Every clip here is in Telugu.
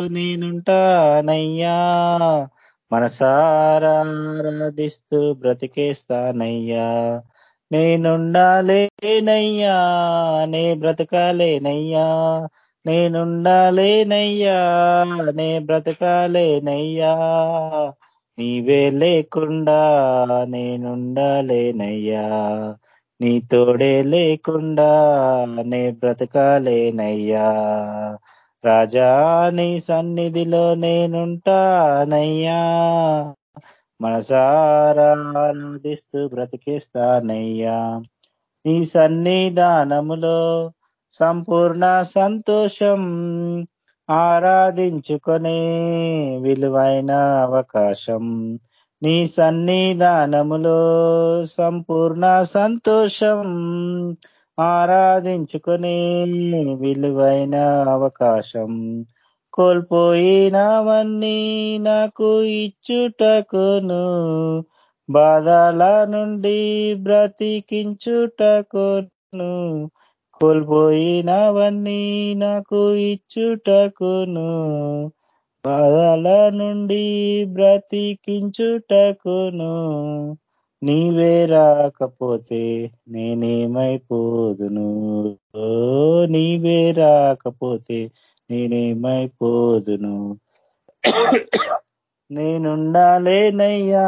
నేనుంటానయ్యా. మనసారాధిస్తూ బ్రతికేస్తానయ్యా. నేనుండాలేనయ్యా. నే బ్రతకాలేనయ్యా. నేనుండాలేనయ్యా. నే బ్రతకాలేనయ్యా. నీవే లేకుండా నేనుండాలేనయ్యా. నీ తోడే లేకుండా నే బ్రతకాలేనయ్యా. రాజా నీ సన్నిధిలో నేనుంటానయ్యా. మనసారా ఆరాధిస్తూ బ్రతికిస్తానయ్యా. నీ సన్నిధానములో సంపూర్ణ సంతోషం ఆరాధించుకునే విలువైన అవకాశం. నీ సన్నిధానములో సంపూర్ణ సంతోషం ఆరాధించుకునే విలువైన అవకాశం కోల్పోయినవన్నీ నాకు ఇచ్చుటకును. బాధల నుండి బ్రతికించుటకును. కోల్పోయినవన్నీ నాకు ఇచ్చుటకును. బాధల నుండి బ్రతికించుటకును. నీవే రాకపోతే నేనేమైపోదును? నీవే రాకపోతే నేనేమైపోదును? నేనుండాలేనయ్యా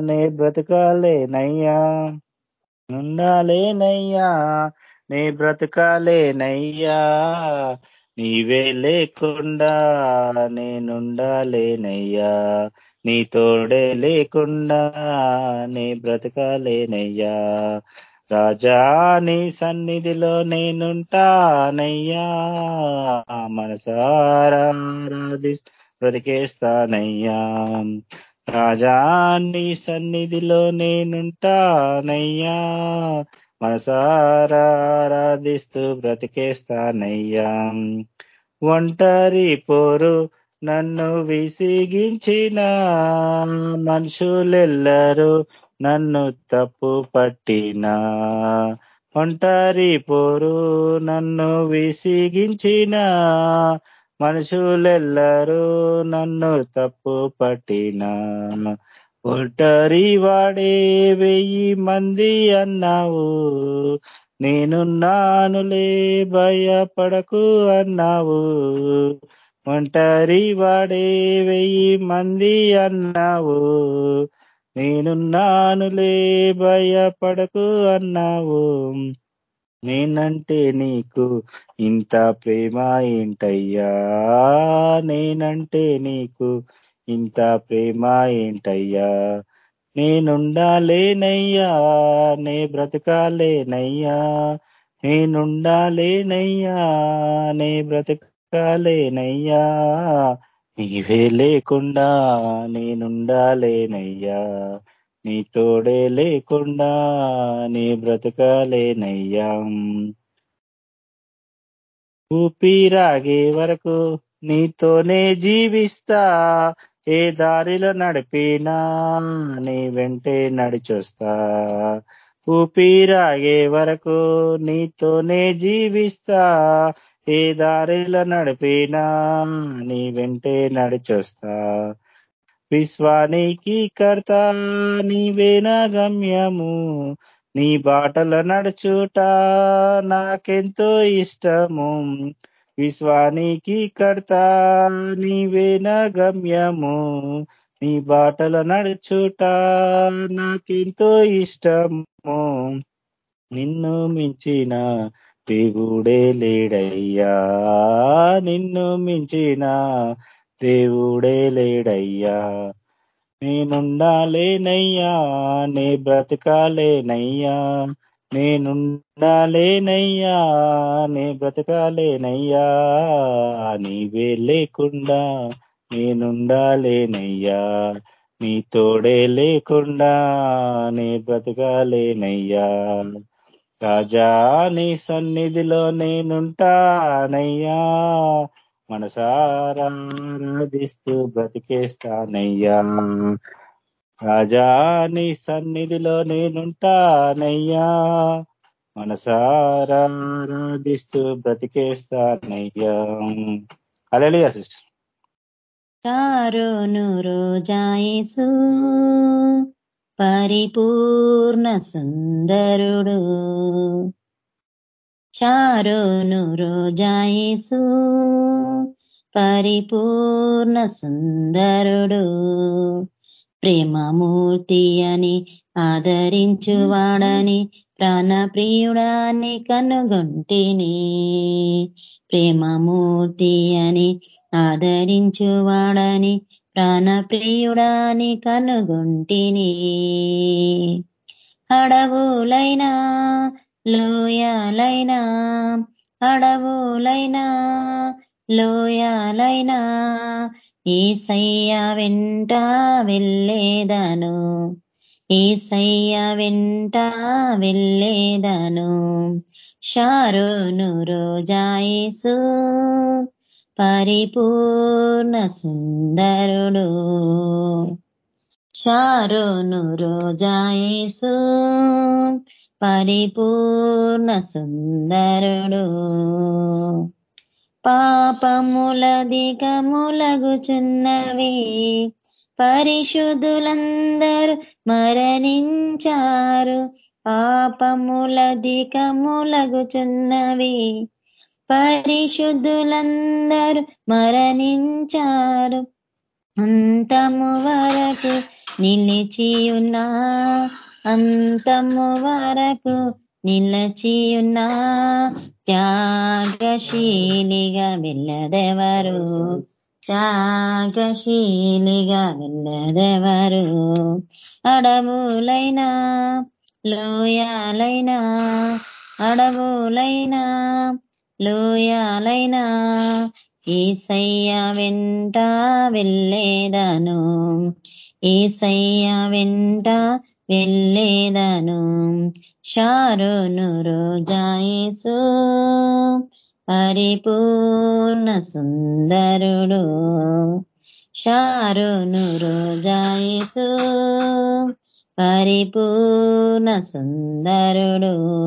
నే బ్రతకాలేనయ్యా. నుండాలేనయ్యా నే బ్రతకాలేనయ్యా. నీవే లేకుండా నేనుండాలేనయ్యా. నీ తోడే లేకుండా నే బ్రతకాలేనయ్యా. రాజా నీ సన్నిధిలో నేనుంటానయ్యా. మనసారాధి బ్రతికేస్తానయ్యా. రాజా నీ సన్నిధిలో నేనుంటానయ్యా. మనసారాధిస్తూ బ్రతికేస్తానయ్యా. ఒంటరి పోరు నన్ను విసిగించిన మనుషులెల్లరూ నన్ను తప్పు పట్టిన. ఒంటరి పోరు నన్ను విసిగించిన మనుషులెల్లరూ నన్ను తప్పు పట్టిన. ఒంటరి వాడే వెయ్యి మంది అన్నావు నేనున్నానులే భయపడకు అన్నావు. ఒంటరి వాడే వెయ్యి మంది అన్నావు. నేనున్నానులే భయపడకు అన్నావు. నేనంటే నీకు ఇంత ప్రేమ ఏంటయ్యా? నేనంటే నీకు ఇంత ప్రేమ ఏంటయ్యా? నేనుండాలేనయ్యా నే బ్రతకాలేనయ్యా. నేనుండాలేనయ్యా నే బ్రతక బ్రతకాలేనయ్యా నీవే లేకుండా నేనుండాలేనయ్యా నీ తోడే లేకుండా నీ బ్రతకాలేనయ్యా ఊపిరాగే వరకు నీతోనే జీవిస్తా. ఏ దారిలో నడిపినా నీ వెంటే నడిచొస్తా. ఊపిరాగే వరకు నీతోనే జీవిస్తా. ఏ దారిలో నడిపినా నీ వెంటే నడిచొస్తా. విశ్వానికి కర్త నీవేనా గమ్యము. నీ బాటల నడుచుట నాకెంతో ఇష్టము. విశ్వానికి కర్త నీవేనా గమ్యము. నీ బాటల నడుచుట నాకెంతో ఇష్టము. నిన్ను మించిన దేవుడే లేడయ్యా నిన్ను మించిన దేవుడే లేడయ్యా. నేనుండాలేనయ్యా నే బ్రతకాలేనయ్యా. నేనుండాలేనయ్యా నే బ్రతకాలేనయ్యా. నీవే లేకుండా నేనుండాలేనయ్యా. నీ తోడే లేకుండా నే బ్రతకాలేనయ్యా. రాజా నీ సన్నిధిలో నేనుంటానయ్యా. మనసారాధిస్తూ బ్రతికేస్తానయ్యా. రాజా నీ సన్నిధిలో నేనుంటానయ్యా. మనసారాధిస్తూ బ్రతికేస్తానయ్యా. అలలియా సిస్టర్. చారును రోజాయేసు పరిపూర్ణ సుందరుడు. చారును రోజాయేసు పరిపూర్ణ సుందరుడు. ప్రేమమూర్తి అని ఆదరించువాడని ప్రాణప్రియుడాన్ని కనుగొంటిని. ప్రేమమూర్తి అని ఆదరించువాడని ప్రాణప్రియుడాని కనుగొంటిని. అడవులైనా లోయాలైనా అడవులైనా లోయాలైనా ఈసయ్య వెంట వెళ్ళేదను. ఈసయ్య వెంట వెళ్ళేదను. షారోను రోజాయేసు పరిపూర్ణ సుందరుడు. షారోను రోజాయేసు పరిపూర్ణ సుందరుడు. పాపములధికములగుచున్నవి పరిశుద్ధులందరూ మరణించారు. పాపములధికములగుచున్నవి పరిశుద్ధులందరూ మరణించారు. అంతము వరకు నిలిచియున్నా అంతము వరకు నిలచియున్నా త్యాగశీలిగా వెళ్ళదెవరు త్యాగశీలిగా వెళ్ళదెవరు అడవులైనా లోయాలైనా అడవులైనా లోయాలైనా ఏసయ్య వెంట వెళ్ళేదను. ఏసయ్య వెంట వెళ్ళేదను. షారును రోజాయేసు పరిపూర్ణ సుందరుడు. షారును రోజాయేసు పరిపూర్ణ సుందరుడు.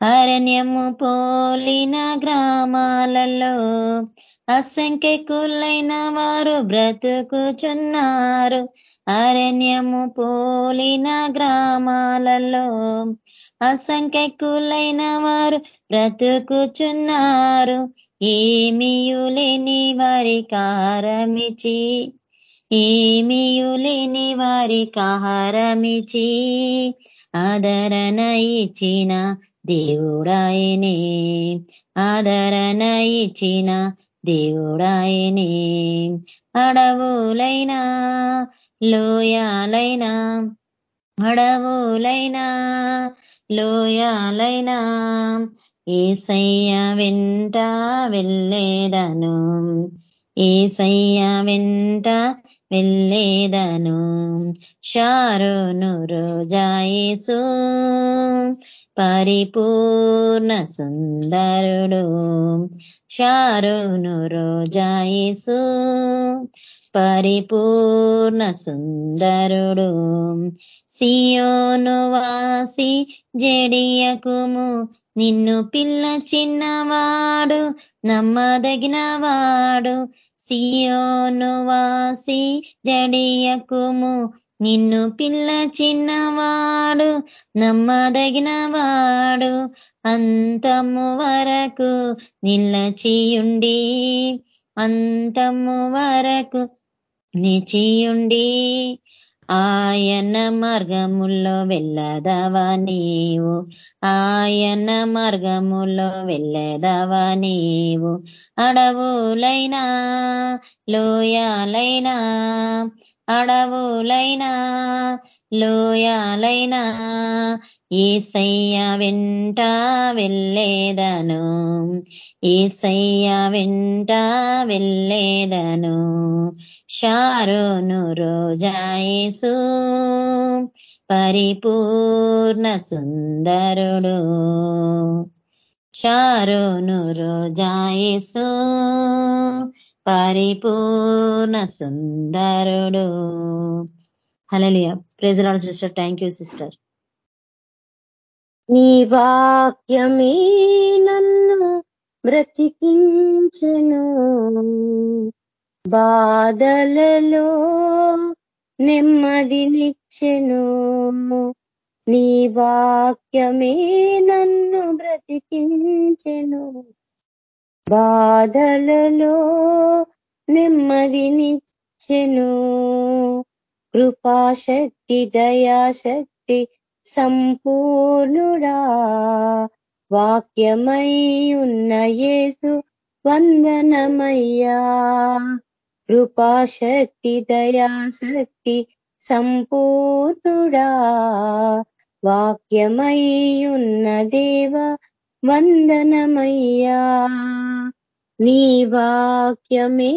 అరణ్యము పోలిన గ్రామాలలో అసంఖ్యకులైన వారు బ్రతుకుచున్నారు. అరణ్యము పోలిన గ్రామాలలో అసంఖ్యకులైన వారు బ్రతుకుచున్నారు. ఏమియులేని వారి కారమిచి ఏమియులేని వారి కారమిచి ఆదరణ ఇచ్చిన దేవుడాయనే ఆదరణ ఇచ్చిన దేవుడాయనే అడవులైనా లోయాలైనా అడవులైనా లోయాలైనా ఏసయ్య వెంట వెళ్ళేదను. ఏసయ్య వెంట వెళ్ళేదను? షారోను రోజాయేసు పరిపూర్ణ సుందరుడు. షారోను రోజాయేసు పరిపూర్ణ సుందరుడు. సియోను వాసి జడియకుము నిన్ను పిల్ల చిన్నవాడు నమ్మదగినవాడు సియోను వాసి జడియకుము నిన్ను పిల్ల చిన్నవాడు నమ్మదగినవాడు అంతము వరకు నిల్లచియుండి అంతము వరకు నిచియుండి ఆయన మార్గముల్లో వెళ్ళదవా నీవు? ఆయన మార్గములో వెళ్ళదవా నీవు? అడవులైనా లోయాలైనా అడవులైనా లోయాలైనా ఏసయ్య వెంట వెళ్ళేదను ఏసయ్య వెంట వెళ్ళేదను. షారోను రోజాయేసు పరిపూర్ణ సుందరుడు. షారోను రోజాయేసు పరిపూర్ణ సుందరుడు. హలలియ ప్రెజలాడు సిస్టర్ థ్యాంక్ యూ సిస్టర్ నీ వాక్యమే నన్ను బ్రతికించను. బాధలలో నెమ్మదినిచ్చెను నీ వాక్యమే నన్ను బ్రతికించెను. బాధలలో నెమ్మదినిచ్చెను. కృపాశక్తి దయాశక్తి సంపూర్ణుడా. వాక్యమై ఉన్న యేసు వందనమయ్యా. కృపాశక్తి దయాశక్తి సంపూర్ణుడా. వాక్యమై ఉన్న దేవ వందనమయ్యా నీ వాక్యమే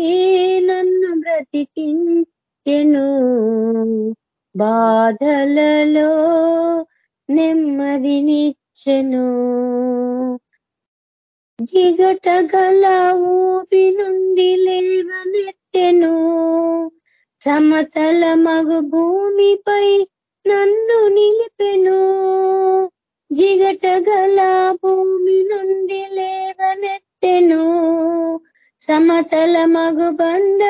నన్ను బ్రతికించెను. బాధలలో నెమ్మదినిచ్చెను జిగట గల ఊపి నుండి లేవనెత్తెను. సమతల మగు భూమిపై నన్ను నిలిపెను. సమతల మగు బండ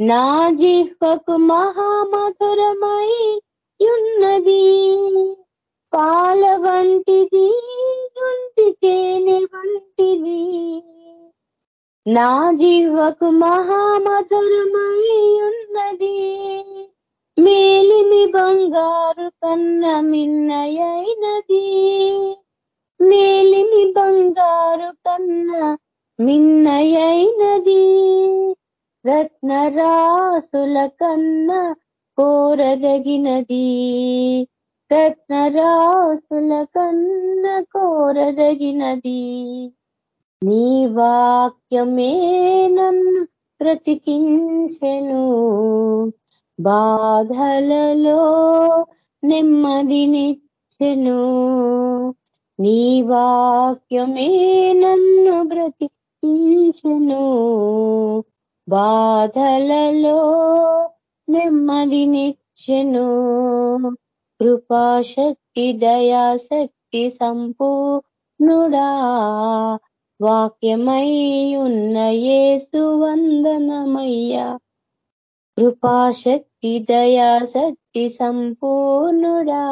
నా జిహ్వకు మహామధురమై ఉన్నది. పాల వంటిది కొంటి తేనె వంటిది. నా జీవకు మహామధురమై ఉన్నది. మేలిమి బంగారు కన్న మిన్నయైనది. మేలిమి బంగారు కన్న మిన్నయైనది. రత్నరాసుల కన్నా కోరదగినది. రత్నరాసుల కన్నా కోరదగినది. నీ వాక్యమే నన్ను బ్రతికించెను బాధలలో నెమ్మదినిచ్చెను నీ వాక్యమే నన్ను బ్రతికించెను. బాధలలో నెమ్మదినిచ్చెను కృపాశక్తి దయాశక్తి సంపూర్ణుడా. వాక్యమై ఉన్న యేసు వందనమయ్యా. కృపాశక్తి దయాశక్తి సంపూర్ణుడా.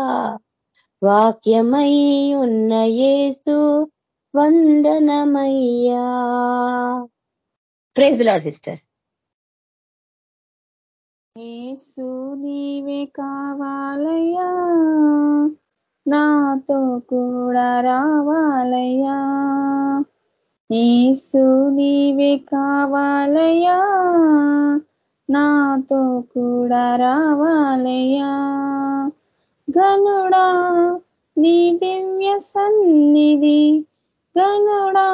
వాక్యమై ఉన్న యేసు వందనమయ్యా. ప్రైజ్ లాడ్ సిస్టర్ యేసు నీవే కావాలయ్యా. నాతో కూడా రావాలయ్యా. యేసు నీవే కావాలయ్యా. నాతో కూడా రావాలయ్యా. గనుడా నీ దివ్య సన్నిధి. గనుడా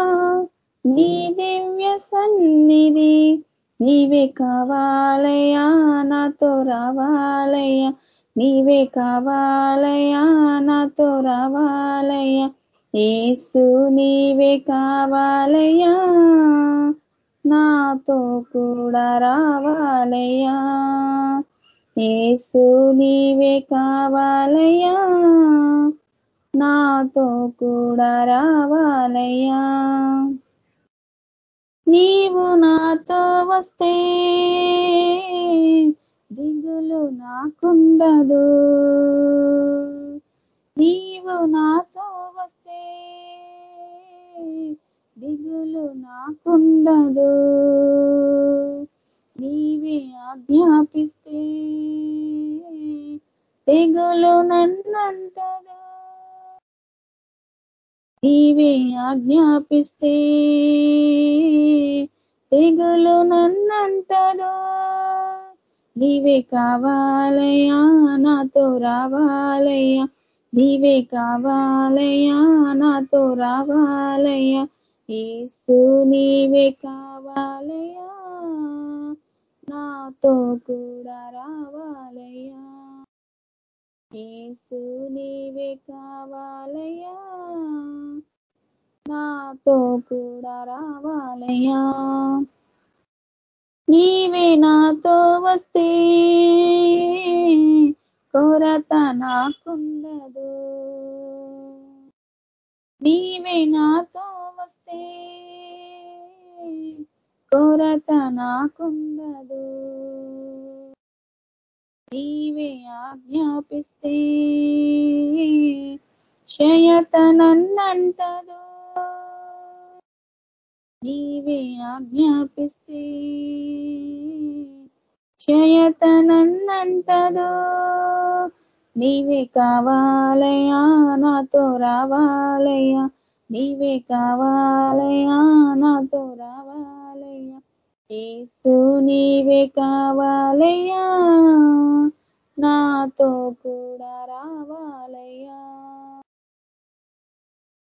నీ దివ్య సన్నిధి నీవే కావాలయా నాతో రావాలయ్యా. నీవే కావాలయా నాతో రావాలయ్యా. ఏసు నీవే కావాలయ్యా నాతో కూడా రావాలయ్యా. ఏసు నీవే కావాలయ్యా నాతో కూడా రావాలయ్యా. నీవు నాతో వస్తే దిగులు నాకుండదు. నీవు నాతో వస్తే దిగులు నాకుండదు. నీవే ఆజ్ఞాపిస్తే తెగులు నన్నంటదు. నీవే ఆజ్ఞాపిస్తే తెగులు నన్నంటదో. నీవే కావాలయ్యా నాతో రావాలయ్యా. నీవే కావాలయ్యా నాతో రావాలయ్యా. ఏసు నీవే కావాలయ్యా నాతో కూడా రావాలయ్యా. ఏసు నీవే కావాలయ్యా. నాతో కూడా రావాలయ్యా. నీవే నాతో వస్తే కొరత నాకుండదు. నీవే నాతో వస్తే కొరత నాకుండదు. నీవే ఆజ్ఞాపిస్తే క్షయతనన్నంటదో నీవే ఆజ్ఞాపిస్తే క్షయతనన్నంటదో నీవే కావాలయా నాతో రావాలయా. నీవే కావాలయా నాతో రావాలయ్యా ఏసు నీవే కావాలయ్యా. నాతో కూడా రావాలయ్యా.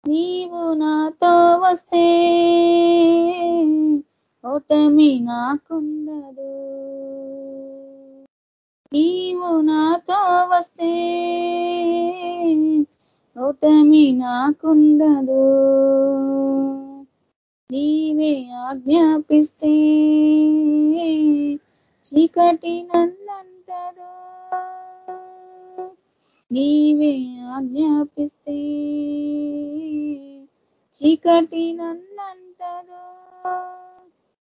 నీవు నాతో వస్తే ఓటమి నాకుండదు. నీవు నాతో వస్తే ఓటమి నాకుండదు. నీవే ఆజ్ఞాపిస్తే చీకటి నన్నంటదు. నీవే ఆజ్ఞాపిస్తే చీకటి నన్నంటదు.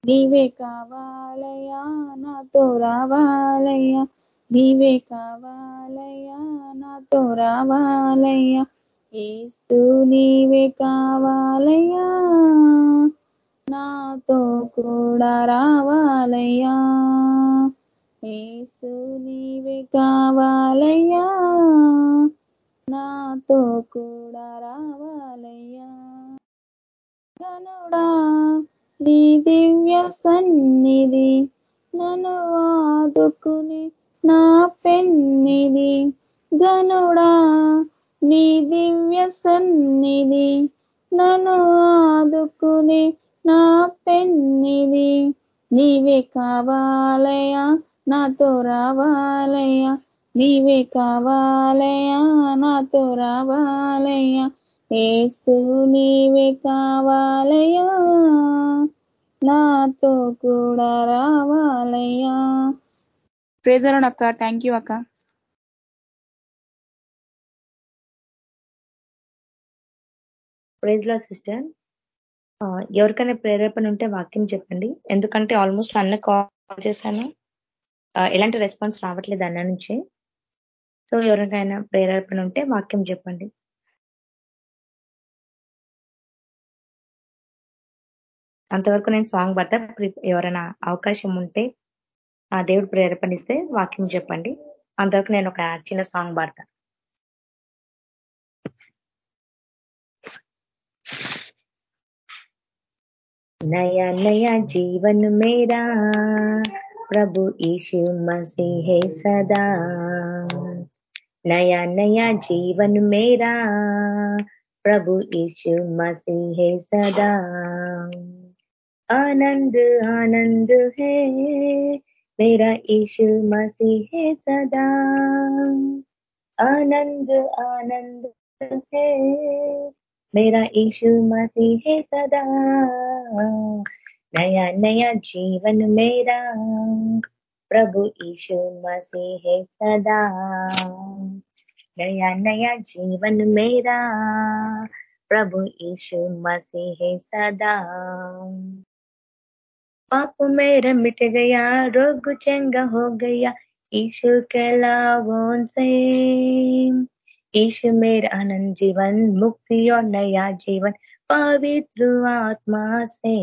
నీవే కావాలయ్యా నాతో రావాలయ్యా. నీవే కావాలయ్యా నాతో రావాలయ్యా. ఏసు నీవే కావాలయ్యా. నాతో కూడా రావాలయ్యా. ఏసు నీవే కావాలయ్యా. నాతో కూడా రావాలయ్యా. గనుడా నీ దివ్య సన్నిధి నన్ను ఆదుకుని నా పెన్నిది గనుడా నీ దివ్య సన్నిధి నన్ను ఆదుకుని నా పెన్నిది నీవే కావాలయ్యా నాతో రావాలయ్యా. నీవే కావాలయా నాతో రావాలయ్యా. ఏసు నీవే కావాలయ్యా నాతో కూడా రావాలయ్యా. ప్రేజరణ అక్క థ్యాంక్ యూ అక్క. ప్రైజ్లో సిస్టర్ ఎవరికైనా ప్రేరేపణ ఉంటే వాక్యం చెప్పండి. ఎందుకంటే ఆల్మోస్ట్ అన్న కాల్ చేశాను. ఎలాంటి రెస్పాన్స్ రావట్లేదు అన్న నుంచి. సో ఎవరికైనా ప్రేరేపణ ఉంటే వాక్యం చెప్పండి. అంతవరకు నేను సాంగ్ పడతా. ఎవరైనా అవకాశం ఉంటే ఆ దేవుడు ప్రేరేపణిస్తే వాక్యం చెప్పండి. అంతవరకు నేను ఒక చిన్న సాంగ్ పాడతా. नया नया जीवन मेरा प्रभु यीशु मसीह है सदा नया नया जीवन मेरा प्रभु यीशु मसीह है सदा आनंद आनंद है मेरा ईशु मसीह है सदा आनंद आनंद है मेरा ईशु मसीह है सदा नया नया जीवन मेरा प्रभु ईशु मसीह है सदा नया नया जीवन मेरा प्रभु ईशु मसीह है सदा पाप मेरा मिट गया रोग चंगा हो गया ईशु के लाभों से ईशु मेरा आनंद जीवन, मुक्ति और नया जीवन, पवित्र आत्मा से।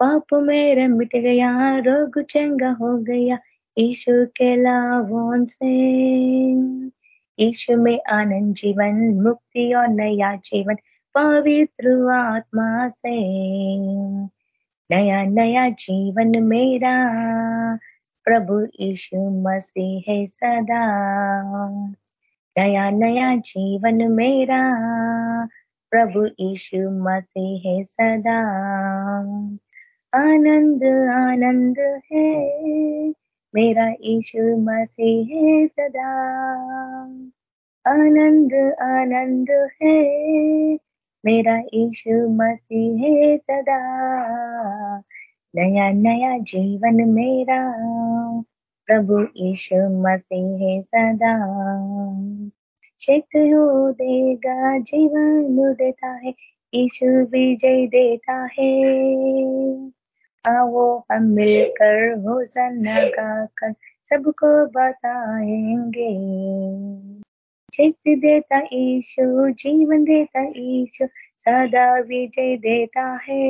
पाप मेरा मिट गया, रोग चंगा हो गया, ईशु के लाभों से। ईशु में आनंद जीवन, मुक्ति और नया जीवन, पवित्र आत्मा से। नया नया जीवन मेरा, प्रभु यीशु मसीह है सदा। नया नया जीवन मेरा प्रभु यीशु मसीह है सदा आनंद आनंद है मेरा यीशु मसीह है सदा आनंद आनंद है मेरा ईशु मसीह है सदा नया नया जीवन मेरा प्रभु ईशु मसीह सदा। शक्ति हो देगा जीवन देता है ईशु विजय देता है। आओ हम मिलकर हो सन्ना गाकर सबको बताएँगे। शक्ति देता ईशु जीवन देता ईशु सदा विजय देता है।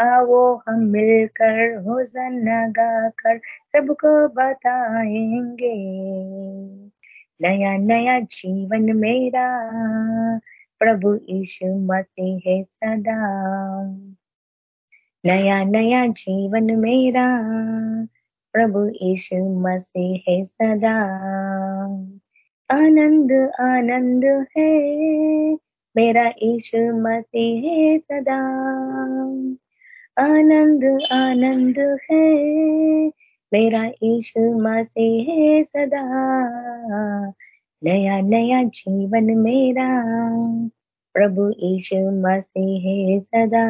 आओ हम मिलकर हो गाकर सबको बताएँगे। नया नया जीवन मेरा, प्रभु यीशु मसीह है सदा। नया नया जीवन मेरा, प्रभु यीशु मसीह है सदा। आनंद आनंद है, मेरा ईशु मसीह है सदा। आनंद आनंद है मेरा ईशु मसीह है सदा नया नया जीवन मेरा प्रभु ईशु मसीह है सदा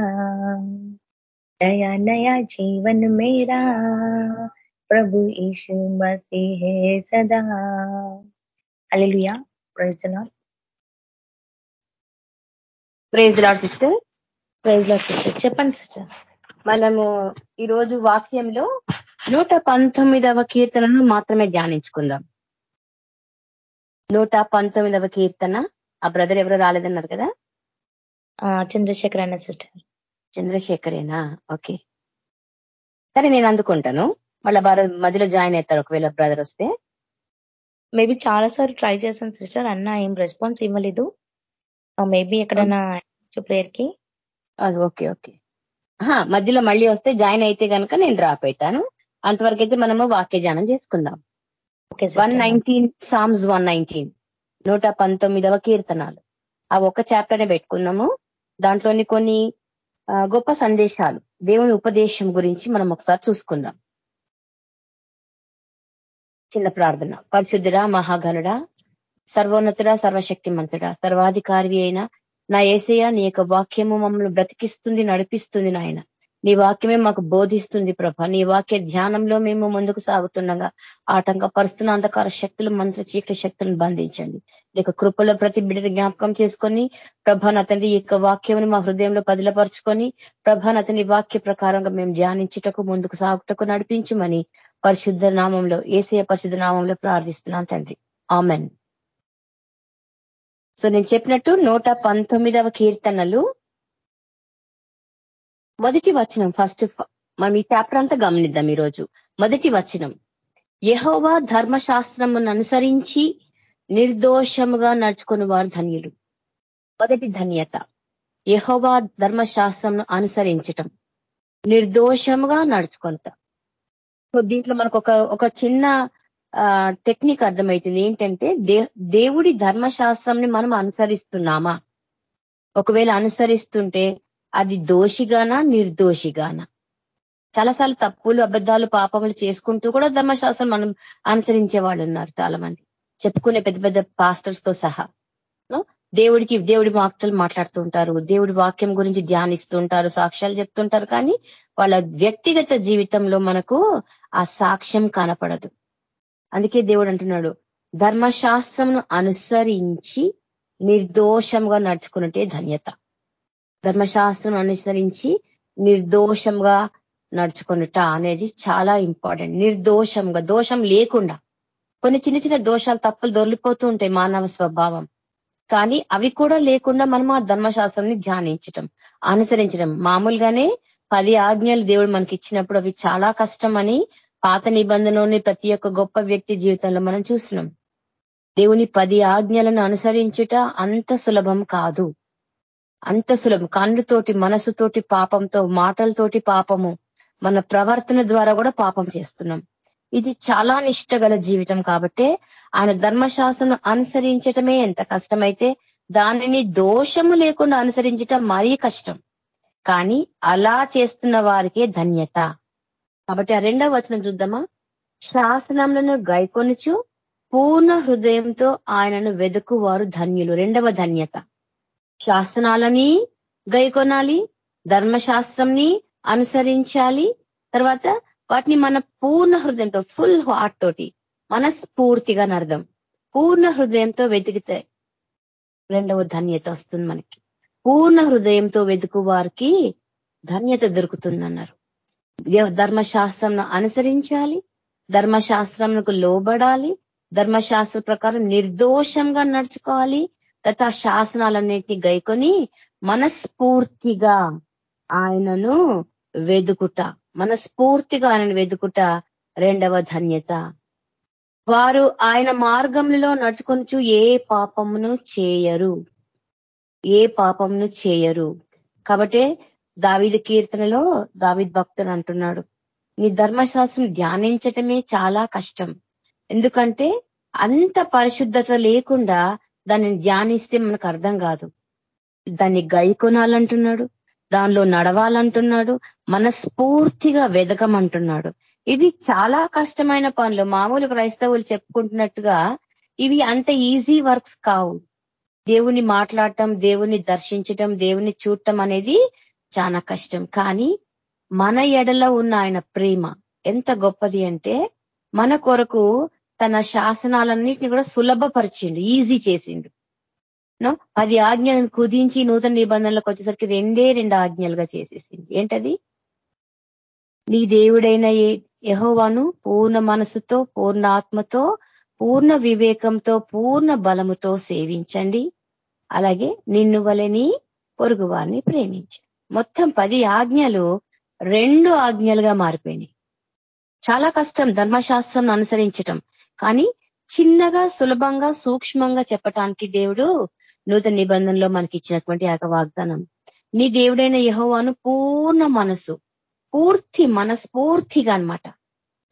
नया नया जीवन मेरा प्रभु ईशु मसीह है सदा hallelujah praise praise Lord sister praise Lord sister చెప్పండి సిస్టర్ మనము ఈరోజు వాక్యంలో నూట పంతొమ్మిదవ కీర్తనను మాత్రమే ధ్యానించుకుందాం. నూట పంతొమ్మిదవ కీర్తన. ఆ బ్రదర్ ఎవరు రాలేదన్నారు కదా? చంద్రశేఖర్ అన్న సిస్టర్. చంద్రశేఖరేనా? ఓకే. సరే నేను అందుకుంటాను. మళ్ళీ మధ్యలో జాయిన్ అవుతారు ఒకవేళ బ్రదర్ వస్తే. మేబీ చాలా సార్లు ట్రై చేశాను సిస్టర్. అన్న ఏం రెస్పాన్స్ ఇవ్వలేదు. మేబీ ఎక్కడైనా ప్రేయర్కి ఓకే ఓకే. మధ్యలో మళ్ళీ వస్తే జాయిన్ అయితే కనుక నేను డ్రాప్ అవుతాను అంతవరకు అయితే మనము వాక్య ధ్యానం చేసుకుందాం one nineteen psalms one nineteen. నూట పంతొమ్మిదవ కీర్తనాలు. ఆ ఒక్క చాప్టర్నే పెట్టుకున్నాము. దాంట్లోని కొన్ని గొప్ప సందేశాలు దేవుని ఉపదేశం గురించి మనం ఒకసారి చూసుకుందాం. చిన్న ప్రార్థన. పరిశుద్ధుడా మహాగనుడా సర్వోన్నతుడా సర్వశక్తిమంతుడా సర్వాధికారి అయిన నా ఏసయ్య నీ యొక్క వాక్యము మమ్మల్ని బ్రతికిస్తుంది నడిపిస్తుంది నాయన. నీ వాక్యమే మాకు బోధిస్తుంది ప్రభ. నీ వాక్య ధ్యానంలో మేము ముందుకు సాగుతుండగా ఆటంకపరుస్తున్న అంధకార శక్తులు మంత్ర చీకటి శక్తులను బంధించండి. లేక కృపలో ప్రతి బిడ్డని జ్ఞాపకం చేసుకొని ప్రభాన్ అతని ఈ యొక్క వాక్యమును మా హృదయంలో పదిలపరుచుకొని ప్రభాన్ అతని వాక్య ప్రకారంగా మేము ధ్యానించుటకు ముందుకు సాగుటకు నడిపించమని పరిశుద్ధ నామంలో ఏసీయ పరిశుద్ధ నామంలో ప్రార్థిస్తున్నాను తండ్రి. ఆమెన్. సో నేను చెప్పినట్టు నూట పంతొమ్మిదవ కీర్తనలు. మొదటి వచనం ఫస్ట్ మనం ఈ చాప్టర్ అంతా గమనిద్దాం ఈరోజు. మొదటి వచనం. యహోవా ధర్మశాస్త్రమును అనుసరించి నిర్దోషముగా నడుచుకుని వారు ధన్యులు. మొదటి ధన్యత. యహోవా ధర్మశాస్త్రంను అనుసరించటం. నిర్దోషముగా నడుచుకుంటా సో దీంట్లో మనకు ఒక ఒక చిన్న టెక్నిక్ అర్థమవుతుంది. ఏంటంటే దేవుడి ధర్మశాస్త్రంని మనం అనుసరిస్తున్నామా? ఒకవేళ అనుసరిస్తుంటే అది దోషిగానా నిర్దోషిగానా? చాలాసార్లు తప్పులు అబద్ధాలు పాపములు చేసుకుంటూ కూడా ధర్మశాస్త్రం మనం అనుసరించే వాళ్ళు ఉన్నారు చాలా మంది చెప్పుకునే పెద్ద పెద్ద పాస్టర్స్తో సహా దేవుడికి దేవుడి వాక్తలు మాట్లాడుతూ ఉంటారు. దేవుడి వాక్యం గురించి ధ్యానిస్తుంటారు సాక్ష్యాలు చెప్తుంటారు కానీ వాళ్ళ వ్యక్తిగత జీవితంలో మనకు ఆ సాక్ష్యం కనపడదు. అందుకే దేవుడు అంటున్నాడు ధర్మశాస్త్రంను అనుసరించి నిర్దోషంగా నడుచుకున్నట్టే ధన్యత. ధర్మశాస్త్రం అనుసరించి నిర్దోషంగా నడుచుకున్నట అనేది చాలా ఇంపార్టెంట్. నిర్దోషంగా దోషం లేకుండా. కొన్ని చిన్న చిన్న దోషాలు తప్పులు దొరికిపోతూ ఉంటాయి మానవ స్వభావం. కానీ అవి కూడా లేకుండా మనం ఆ ధర్మశాస్త్రాన్ని ధ్యానించటం అనుసరించడం మామూలుగానే పది ఆజ్ఞలు దేవుడు మనకి ఇచ్చినప్పుడు అవి చాలా కష్టం అని పాత నిబంధనలోని ప్రతి ఒక్క గొప్ప వ్యక్తి జీవితంలో మనం చూస్తున్నాం. దేవుని పది ఆజ్ఞలను అనుసరించుట అంత సులభం కాదు. అంత సులభం. కన్నుతోటి మనసుతోటి పాపంతో మాటలతోటి పాపము మన ప్రవర్తన ద్వారా కూడా పాపం చేస్తున్నాం. ఇది చాలా నిష్ట జీవితం కాబట్టే ఆయన ధర్మశాస్త్రం అనుసరించటమే ఎంత కష్టమైతే దానిని దోషము లేకుండా అనుసరించటం మరీ కష్టం. కానీ అలా చేస్తున్న వారికే ధన్యత. కాబట్టి ఆ రెండవ వచనం చూద్దామా? శాసనములను గైకొనుచు పూర్ణ హృదయంతో ఆయనను వెదుకువారు ధన్యులు. రెండవ ధన్యత. శాసనాలని గైకొనాలి ధర్మశాస్త్రంని అనుసరించాలి తర్వాత వాటిని మన పూర్ణ హృదయంతో ఫుల్ హార్ట్ తోటి మనస్ఫూర్తిగా అర్థం. పూర్ణ హృదయంతో వెతికితే రెండవ ధన్యత వస్తుంది మనకి. పూర్ణ హృదయంతో వెతుకు వారికి ధన్యత దొరుకుతుందన్నారు. ధర్మశాస్త్రంను అనుసరించాలి ధర్మశాస్త్రంకు లోబడాలి ధర్మశాస్త్ర ప్రకారం నిర్దోషంగా నడుచుకోవాలి తత శాసనాలన్నిటిని గైకొని మనస్ఫూర్తిగా ఆయనను వెదుకుట మనస్ఫూర్తిగా ఆయనను వెదుకుట రెండవ ధన్యత. వారు ఆయన మార్గంలో నడుచుకొనుచు ఏ పాపమును చేయరు ఏ పాపమును చేయరు. కాబట్టి దావిడి కీర్తనలో దావిద్ భక్తుడు అంటున్నాడు నీ ధర్మశాస్త్రం ధ్యానించటమే చాలా కష్టం. ఎందుకంటే అంత పరిశుద్ధత లేకుండా దాన్ని ధ్యానిస్తే మనకు అర్థం కాదు. దాన్ని గైకొనాలంటున్నాడు దానిలో నడవాలంటున్నాడు మనస్ఫూర్తిగా వెదకమంటున్నాడు. ఇది చాలా కష్టమైన పనులు. మామూలు క్రైస్తవులు చెప్పుకుంటున్నట్టుగా ఇవి అంత ఈజీ వర్క్ కావు. దేవుని మాట్లాడటం దేవుని దర్శించటం దేవుని చూడటం అనేది చాలా కష్టం. కానీ మన ఎడలో ఉన్న ఆయన ప్రేమ ఎంత గొప్పది అంటే మన కొరకు తన శాసనాలన్నింటినీ కూడా సులభపరిచిండు ఈజీ చేసిండు. పది ఆజ్ఞలను కుదించి నూతన నిబంధనలకు వచ్చేసరికి రెండే రెండు ఆజ్ఞలుగా చేసేసింది ఏంటది? నీ దేవుడైన యహోవాను పూర్ణ మనసుతో పూర్ణ ఆత్మతో పూర్ణ వివేకంతో పూర్ణ బలముతో సేవించండి. అలాగే నిన్ను వలని పొరుగు వారిని ప్రేమించండి. మొత్తం పది ఆజ్ఞలు రెండు ఆజ్ఞలుగా మారిపోయినాయి. చాలా కష్టం ధర్మశాస్త్రం అనుసరించటం. కానీ చిన్నగా సులభంగా సూక్ష్మంగా చెప్పటానికి దేవుడు నూతన నిబంధనలో మనకి ఇచ్చినటువంటి ఆ వాగ్దానం నీ దేవుడైన యహోవాను పూర్ణ మనసు పూర్తి మనస్ఫూర్తిగా అనమాట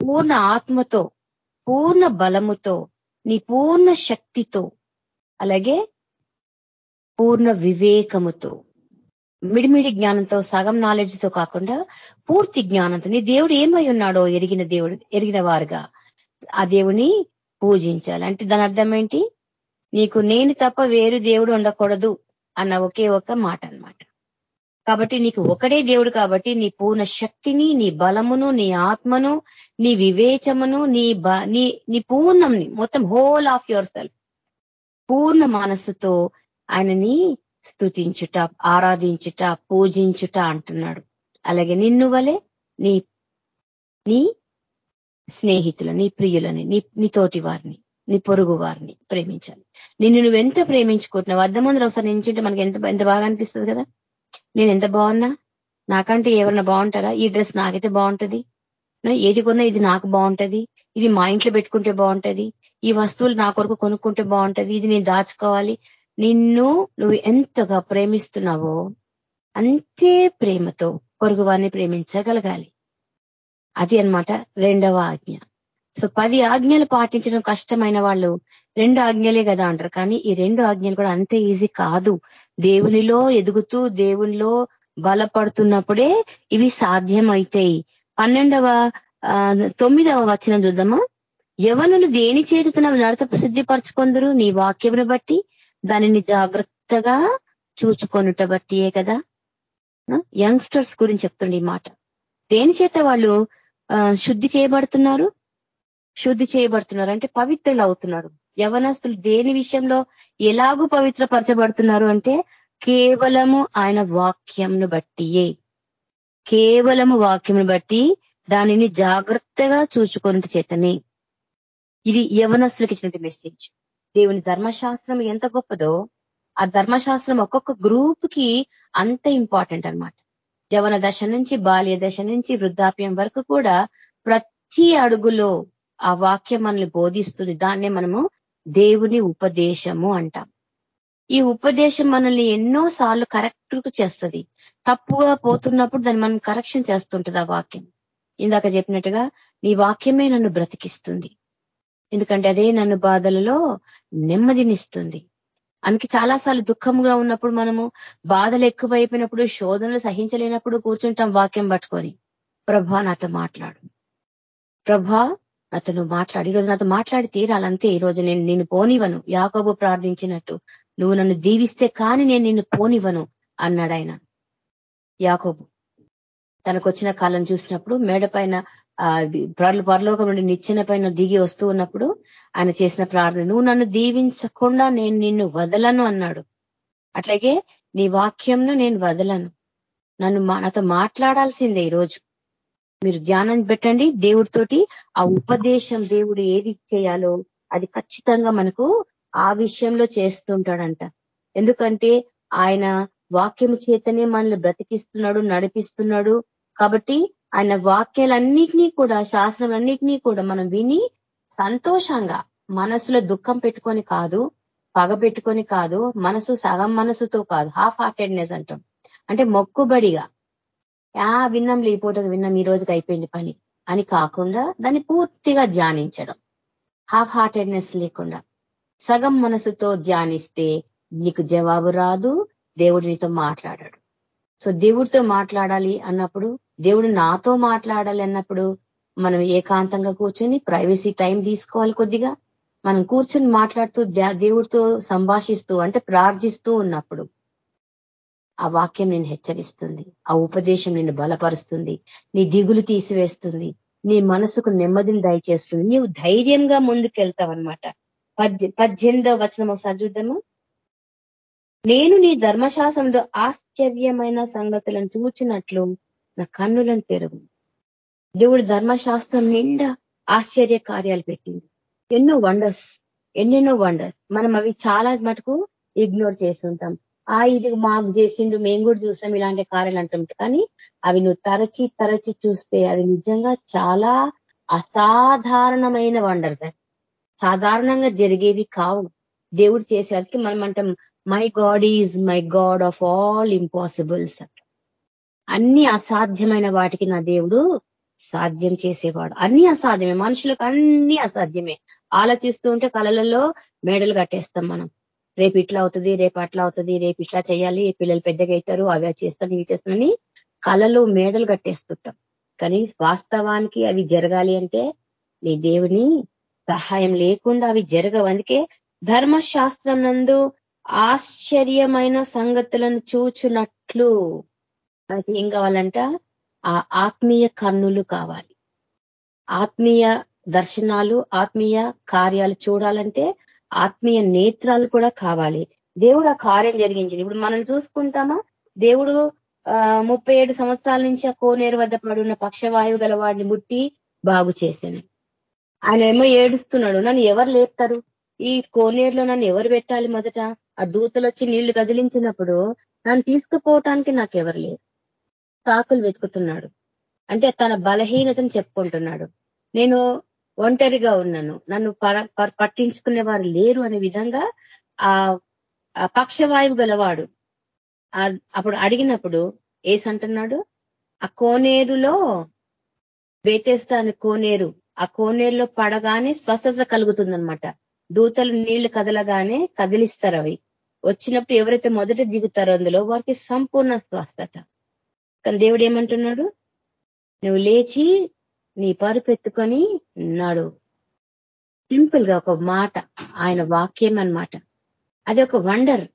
పూర్ణ ఆత్మతో పూర్ణ బలముతో నీ పూర్ణ శక్తితో అలాగే పూర్ణ వివేకముతో. మిడిమిడి జ్ఞానంతో సగం నాలెడ్జ్తో కాకుండా పూర్తి జ్ఞానంతో నీ దేవుడు ఏమై ఉన్నాడో ఎరిగిన దేవుడు ఎరిగిన వారుగా ఆ దేవుని పూజించాలి. అంటే దాని అర్థం ఏంటి? నీకు నేను తప్ప వేరు దేవుడు ఉండకూడదు అన్న ఒకే ఒక మాట అనమాట కాబట్టి నీకు ఒకడే దేవుడు కాబట్టి నీ పూర్ణ శక్తిని నీ బలమును నీ ఆత్మను నీ వివేచమును నీ నీ నీ పూర్ణంని మొత్తం హోల్ ఆఫ్ యువర్ సెల్ఫ్ పూర్ణ మనస్సుతో ఆయనని స్థుతించుట ఆరాధించుట పూజించుట అంటున్నాడు. అలాగే నిన్ను వలే నీ నీ స్నేహితులు నీ ప్రియులని నీ నీ తోటి వారిని నీ పొరుగు వారిని ప్రేమించాలి. నిన్ను నువ్వు ఎంత ప్రేమించుకుంటున్నావు అర్థం ఒకసారి నించుంటే మనకి ఎంత ఎంత బాగా అనిపిస్తుంది కదా? నేను ఎంత బాగున్నా? నాకంటే ఎవరన్నా బాగుంటారా? ఈ డ్రెస్ నాకైతే బాగుంటది. ఏది కొన్నా ఇది నాకు బాగుంటది. ఇది మా ఇంట్లో పెట్టుకుంటే బాగుంటది. ఈ వస్తువులు నా కొరకు కొనుక్కుంటే బాగుంటది. ఇది నేను దాచుకోవాలి. నిన్ను నువ్వు ఎంతగా ప్రేమిస్తున్నావో అంతే ప్రేమతో పొరుగు వారిని ప్రేమించగలగాలి. అది అనమాట రెండవ ఆజ్ఞ. సో పది ఆజ్ఞలు పాటించడం కష్టమైన వాళ్ళు రెండు ఆజ్ఞలే కదా అంటారు. కానీ ఈ రెండు ఆజ్ఞలు కూడా అంతే ఈజీ కాదు. దేవునిలో ఎదుగుతూ దేవునిలో బలపడుతున్నప్పుడే ఇవి సాధ్యమవుతాయి పన్నెండవ తొమ్మిదవ వచనం చూద్దామా? యవనులు దేని చేతున నడత సిద్ధిపరచుకొందరు? నీ వాక్యమును బట్టి దానిని జాగ్రత్తగా చూచుకొనుట బట్టియే కదా? యంగ్స్టర్స్ గురించి చెప్తుండే ఈ మాట. దేని చేత వాళ్ళు శుద్ధి చేయబడుతున్నారు? శుద్ధి చేయబడుతున్నారు. అంటే పవిత్రులు అవుతున్నారు. యవనస్తులు దేని విషయంలో ఎలాగూ పవిత్రపరచబడుతున్నారు అంటే కేవలము ఆయన వాక్యంను బట్టియే. కేవలము వాక్యంను బట్టి దానిని జాగ్రత్తగా చూచుకున్నట్టు చేతనే. ఇది యవనస్తులకు ఇచ్చినటువంటి మెసేజ్ దేవుని ధర్మశాస్త్రం ఎంత గొప్పదో ఆ ధర్మశాస్త్రం ఒక్కొక్క గ్రూప్కి అంత ఇంపార్టెంట్ అనమాట యవన దశ నుంచి బాల్య దశ నుంచి వృద్ధాప్యం వరకు కూడా ప్రతి అడుగులో ఆ వాక్యం మనల్ని బోధిస్తుంది. దాన్నే మనము దేవుని ఉపదేశము అంటాం. ఈ ఉపదేశం మనల్ని ఎన్నో సార్లు కరెక్ట్ చేస్తుంది. తప్పుగా పోతున్నప్పుడు దాన్ని మనం కరెక్షన్ చేస్తుంటది ఆ వాక్యం. ఇందాక చెప్పినట్టుగా నీ వాక్యమే నన్ను బ్రతికిస్తుంది. ఎందుకంటే అదే నన్ను బాధలలో నెమ్మదినిస్తుంది. అందుకే చాలాసార్లు దుఃఖంగా ఉన్నప్పుడు మనము బాధలు ఎక్కువైపోయినప్పుడు శోధనలు సహించలేనప్పుడు కూర్చుంటాం వాక్యం పట్టుకొని. ప్రభా నాతో మాట్లాడు. ప్రభా అతను మాట్లాడు. ఈరోజు నాతో మాట్లాడి తీరాలంతే. ఈరోజు నేను నిన్ను పోనివను యాకోబు ప్రార్థించినట్టు నువ్వు నన్ను దీవిస్తే కానీ నేను నిన్ను పోనివను అన్నాడు ఆయన యాకోబు. తనకు వచ్చిన కాలం చూసినప్పుడు మేడ పైన పరలోకం నుండి నిచ్చెన పైన దిగి వస్తూ ఉన్నప్పుడు ఆయన చేసిన ప్రార్థన నువ్వు నన్ను దీవించకుండా నేను నిన్ను వదలను అన్నాడు. అట్లాగే నీ వాక్యంను నేను వదలను. నన్ను నాతో మాట్లాడాల్సిందే ఈరోజు. మీరు ధ్యానం పెట్టండి. దేవుడితోటి ఆ ఉపదేశం దేవుడు ఏది చేయాలో అది ఖచ్చితంగా మనకు ఆ విషయంలో చేస్తుంటాడంట. ఎందుకంటే ఆయన వాక్యము చేతనే మనల్ని బ్రతికిస్తున్నాడు నడిపిస్తున్నాడు. కాబట్టి ఆయన వాక్యాలన్నిటినీ కూడా శాస్త్రాలన్నిటినీ కూడా మనం విని సంతోషంగా మనసులో దుఃఖం పెట్టుకొని కాదు పగ పెట్టుకొని కాదు మనసు సగం మనసుతో కాదు హాఫ్ హార్టెడ్నెస్ అంటాం. అంటే మొక్కుబడిగా ఆ విన్నాం లేకపోతే విన్నాం ఈ రోజుకి అయిపోయింది పని అని కాకుండా దాన్ని పూర్తిగా ధ్యానించడం. హాఫ్ హార్టెడ్నెస్ లేకుండా. సగం మనసుతో ధ్యానిస్తే నీకు జవాబు రాదు దేవుడు నీతో మాట్లాడాడు. సో దేవుడితో మాట్లాడాలి అన్నప్పుడు దేవుడు నాతో మాట్లాడాలి అన్నప్పుడు మనం ఏకాంతంగా కూర్చొని ప్రైవసీ టైం తీసుకోవాలి కొద్దిగా. మనం కూర్చొని మాట్లాడుతూ దేవుడితో సంభాషిస్తూ అంటే ప్రార్థిస్తూ ఉన్నప్పుడు ఆ వాక్యం నేను హెచ్చరిస్తుంది. ఆ ఉపదేశం నిన్ను బలపరుస్తుంది. నీ దిగులు తీసివేస్తుంది. నీ మనసుకు నెమ్మదిని దయచేస్తుంది. నీవు ధైర్యంగా ముందుకెళ్తావన్నమాట. పద్దెనిమిదవ వచనం ఒకసారి చూద్దాము? నేను నీ ధర్మశాస్త్రంలో ఆశ్చర్యమైన సంగతులను చూచినట్లు నా కన్నులను తెరవు. దేవుడు ధర్మశాస్త్రం నిండా ఆశ్చర్య కార్యాలు పెట్టింది ఎన్నో వండర్స్ ఎన్నెన్నో వండర్స్ మనం అవి చాలా మటుకు ఇగ్నోర్ చేస్తుంటాం ఆ ఇది మాకు చేసిండు మేము కూడా చూసాం ఇలాంటి కార్యాలు అంటుంటాం కానీ అవి నువ్వు తరచి తరచి చూస్తే అవి నిజంగా చాలా అసాధారణమైన వండర్స్ సాధారణంగా జరిగేవి కావు. దేవుడు చేసేవారికి మనం అంటాం my God is my God of all impossibles అన్ని అసాధ్యమైన వాటికి నా దేవుడు సాధ్యం చేసేవాడు. అన్ని అసాధ్యమే. మనుషులకు అన్ని అసాధ్యమే. ఆలోచిస్తూ ఉంటే కళలలో మేడలు కట్టేస్తాం మనం. రేపు ఇట్లా అవుతుంది రేపు అట్లా అవుతుంది రేపు ఇట్లా చేయాలి పిల్లలు పెద్దగా అవుతారు అవి చేస్తాను ఇవి చేస్తానని కళలు మేడలు కట్టేస్తుంటాం. కానీ వాస్తవానికి అవి జరగాలి అంటే నీ దేవుని సహాయం లేకుండా అవి జరగవు. అందుకే ధర్మశాస్త్రం నందు ఆశ్చర్యమైన సంగతులను చూచునట్లు అయితే ఏం కావాలంట ఆ ఆత్మీయ కన్నులు కావాలి. ఆత్మీయ దర్శనాలు ఆత్మీయ కార్యాలు చూడాలంటే ఆత్మీయ నేత్రాలు కూడా కావాలి. దేవుడు ఆ కార్యం జరిగించింది. ఇప్పుడు మనం చూసుకుంటామా? దేవుడు ముప్పై ఏడు సంవత్సరాల నుంచి ఆ కోనేరు వద్ద పడున్న పక్షవాయువు గల వాడిని ముట్టి బాగు చేశాను ఆయన ఏమో ఏడుస్తున్నాడు. నన్ను ఎవరు లేపుతారు? ఈ కోనేరులో నన్ను ఎవరు పెట్టాలి మొదట? ఆ దూతలు వచ్చి నీళ్ళు కదిలించినప్పుడు నన్ను తీసుకుపోవటానికి నాకెవరు లేరు. కాకులు వెతుకుతున్నాడు. అంటే తన బలహీనతను చెప్పుకుంటున్నాడు. నేను ఒంటరిగా ఉన్నాను. నన్ను పట్టించుకునే వారు లేరు అనే విధంగా ఆ పక్షవాయువు గలవాడు. అప్పుడు అడిగినప్పుడు ఏసంటున్నాడు? ఆ కోనేరులో బేతేస్తాను కోనేరు ఆ కోనేరులో పడగానే స్వస్థత కలుగుతుందనమాట దూతలు నీళ్ళు కదలగానే కదిలిస్తారు అవి. వచ్చినప్పుడు ఎవరైతే మొదట దిగుతారో అందులో వారికి సంపూర్ణ స్వస్థత. కానీ దేవుడు ఏమంటున్నాడు? నువ్వు లేచి నీ పరుపెత్తుకొని నడు. సింపుల్గా ఒక మాట ఆయన వాక్యం అన్నమాట. అది ఒక వండర్.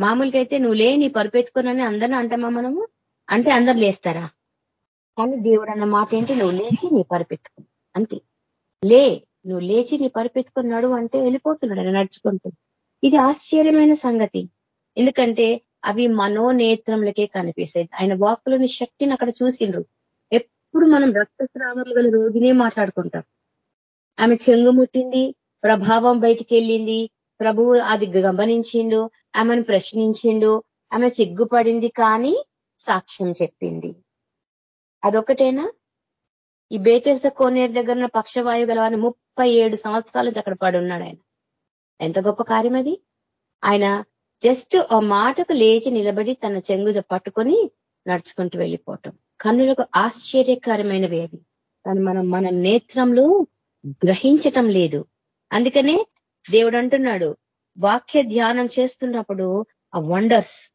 మామూలుగా అయితే నువ్వు లే నీ పరుపెత్తుకుని అందరిని అంటామా మనము? అంటే అందరు లేస్తారా? కానీ దేవుడు అన్న మాట ఏంటి? నువ్వు లేచి నీ పరుపెత్తుకు అంతే. లే నువ్వు లేచి నీ పరుపెత్తుకొని అంటే వెళ్ళిపోతున్నాడు ఆయన నడుచుకుంటూ. ఇది ఆశ్చర్యమైన సంగతి. ఎందుకంటే అవి మనోనేత్రములకే కనిపిస్తాయి. ఆయన వాక్కులోని శక్తిని అక్కడ చూసిండ్రు. ఎప్పుడు మనం రక్తస్రావం గల రోగినే మాట్లాడుకుంటాం. ఆమె చెంగు ముట్టింది ప్రభావం బయటికి వెళ్ళింది ప్రభువు అది గమనించిండు ఆమెను ప్రశ్నించిండు ఆమె సిగ్గుపడింది కానీ సాక్ష్యం చెప్పింది. అదొకటేనా ఈ బేతెస కోనేరు దగ్గర పక్షవాయు గలవాని ముప్పై ఏడు సంవత్సరాల నుంచి అక్కడ పడి ఉన్నాడు ఆయన. ఎంత గొప్ప కార్యం అది ఆయన జస్ట్ ఆ మాటకు లేచి నిలబడి తన చెంగు పట్టుకొని నడుచుకుంటూ వెళ్ళిపోవటం. కన్నులకు ఆశ్చర్యకరమైనవి అవి. కానీ మనం మన నేత్రంలో గ్రహించటం లేదు. అందుకనే దేవుడు అంటున్నాడు వాక్య ధ్యానం చేస్తున్నప్పుడు ఆ వండర్స్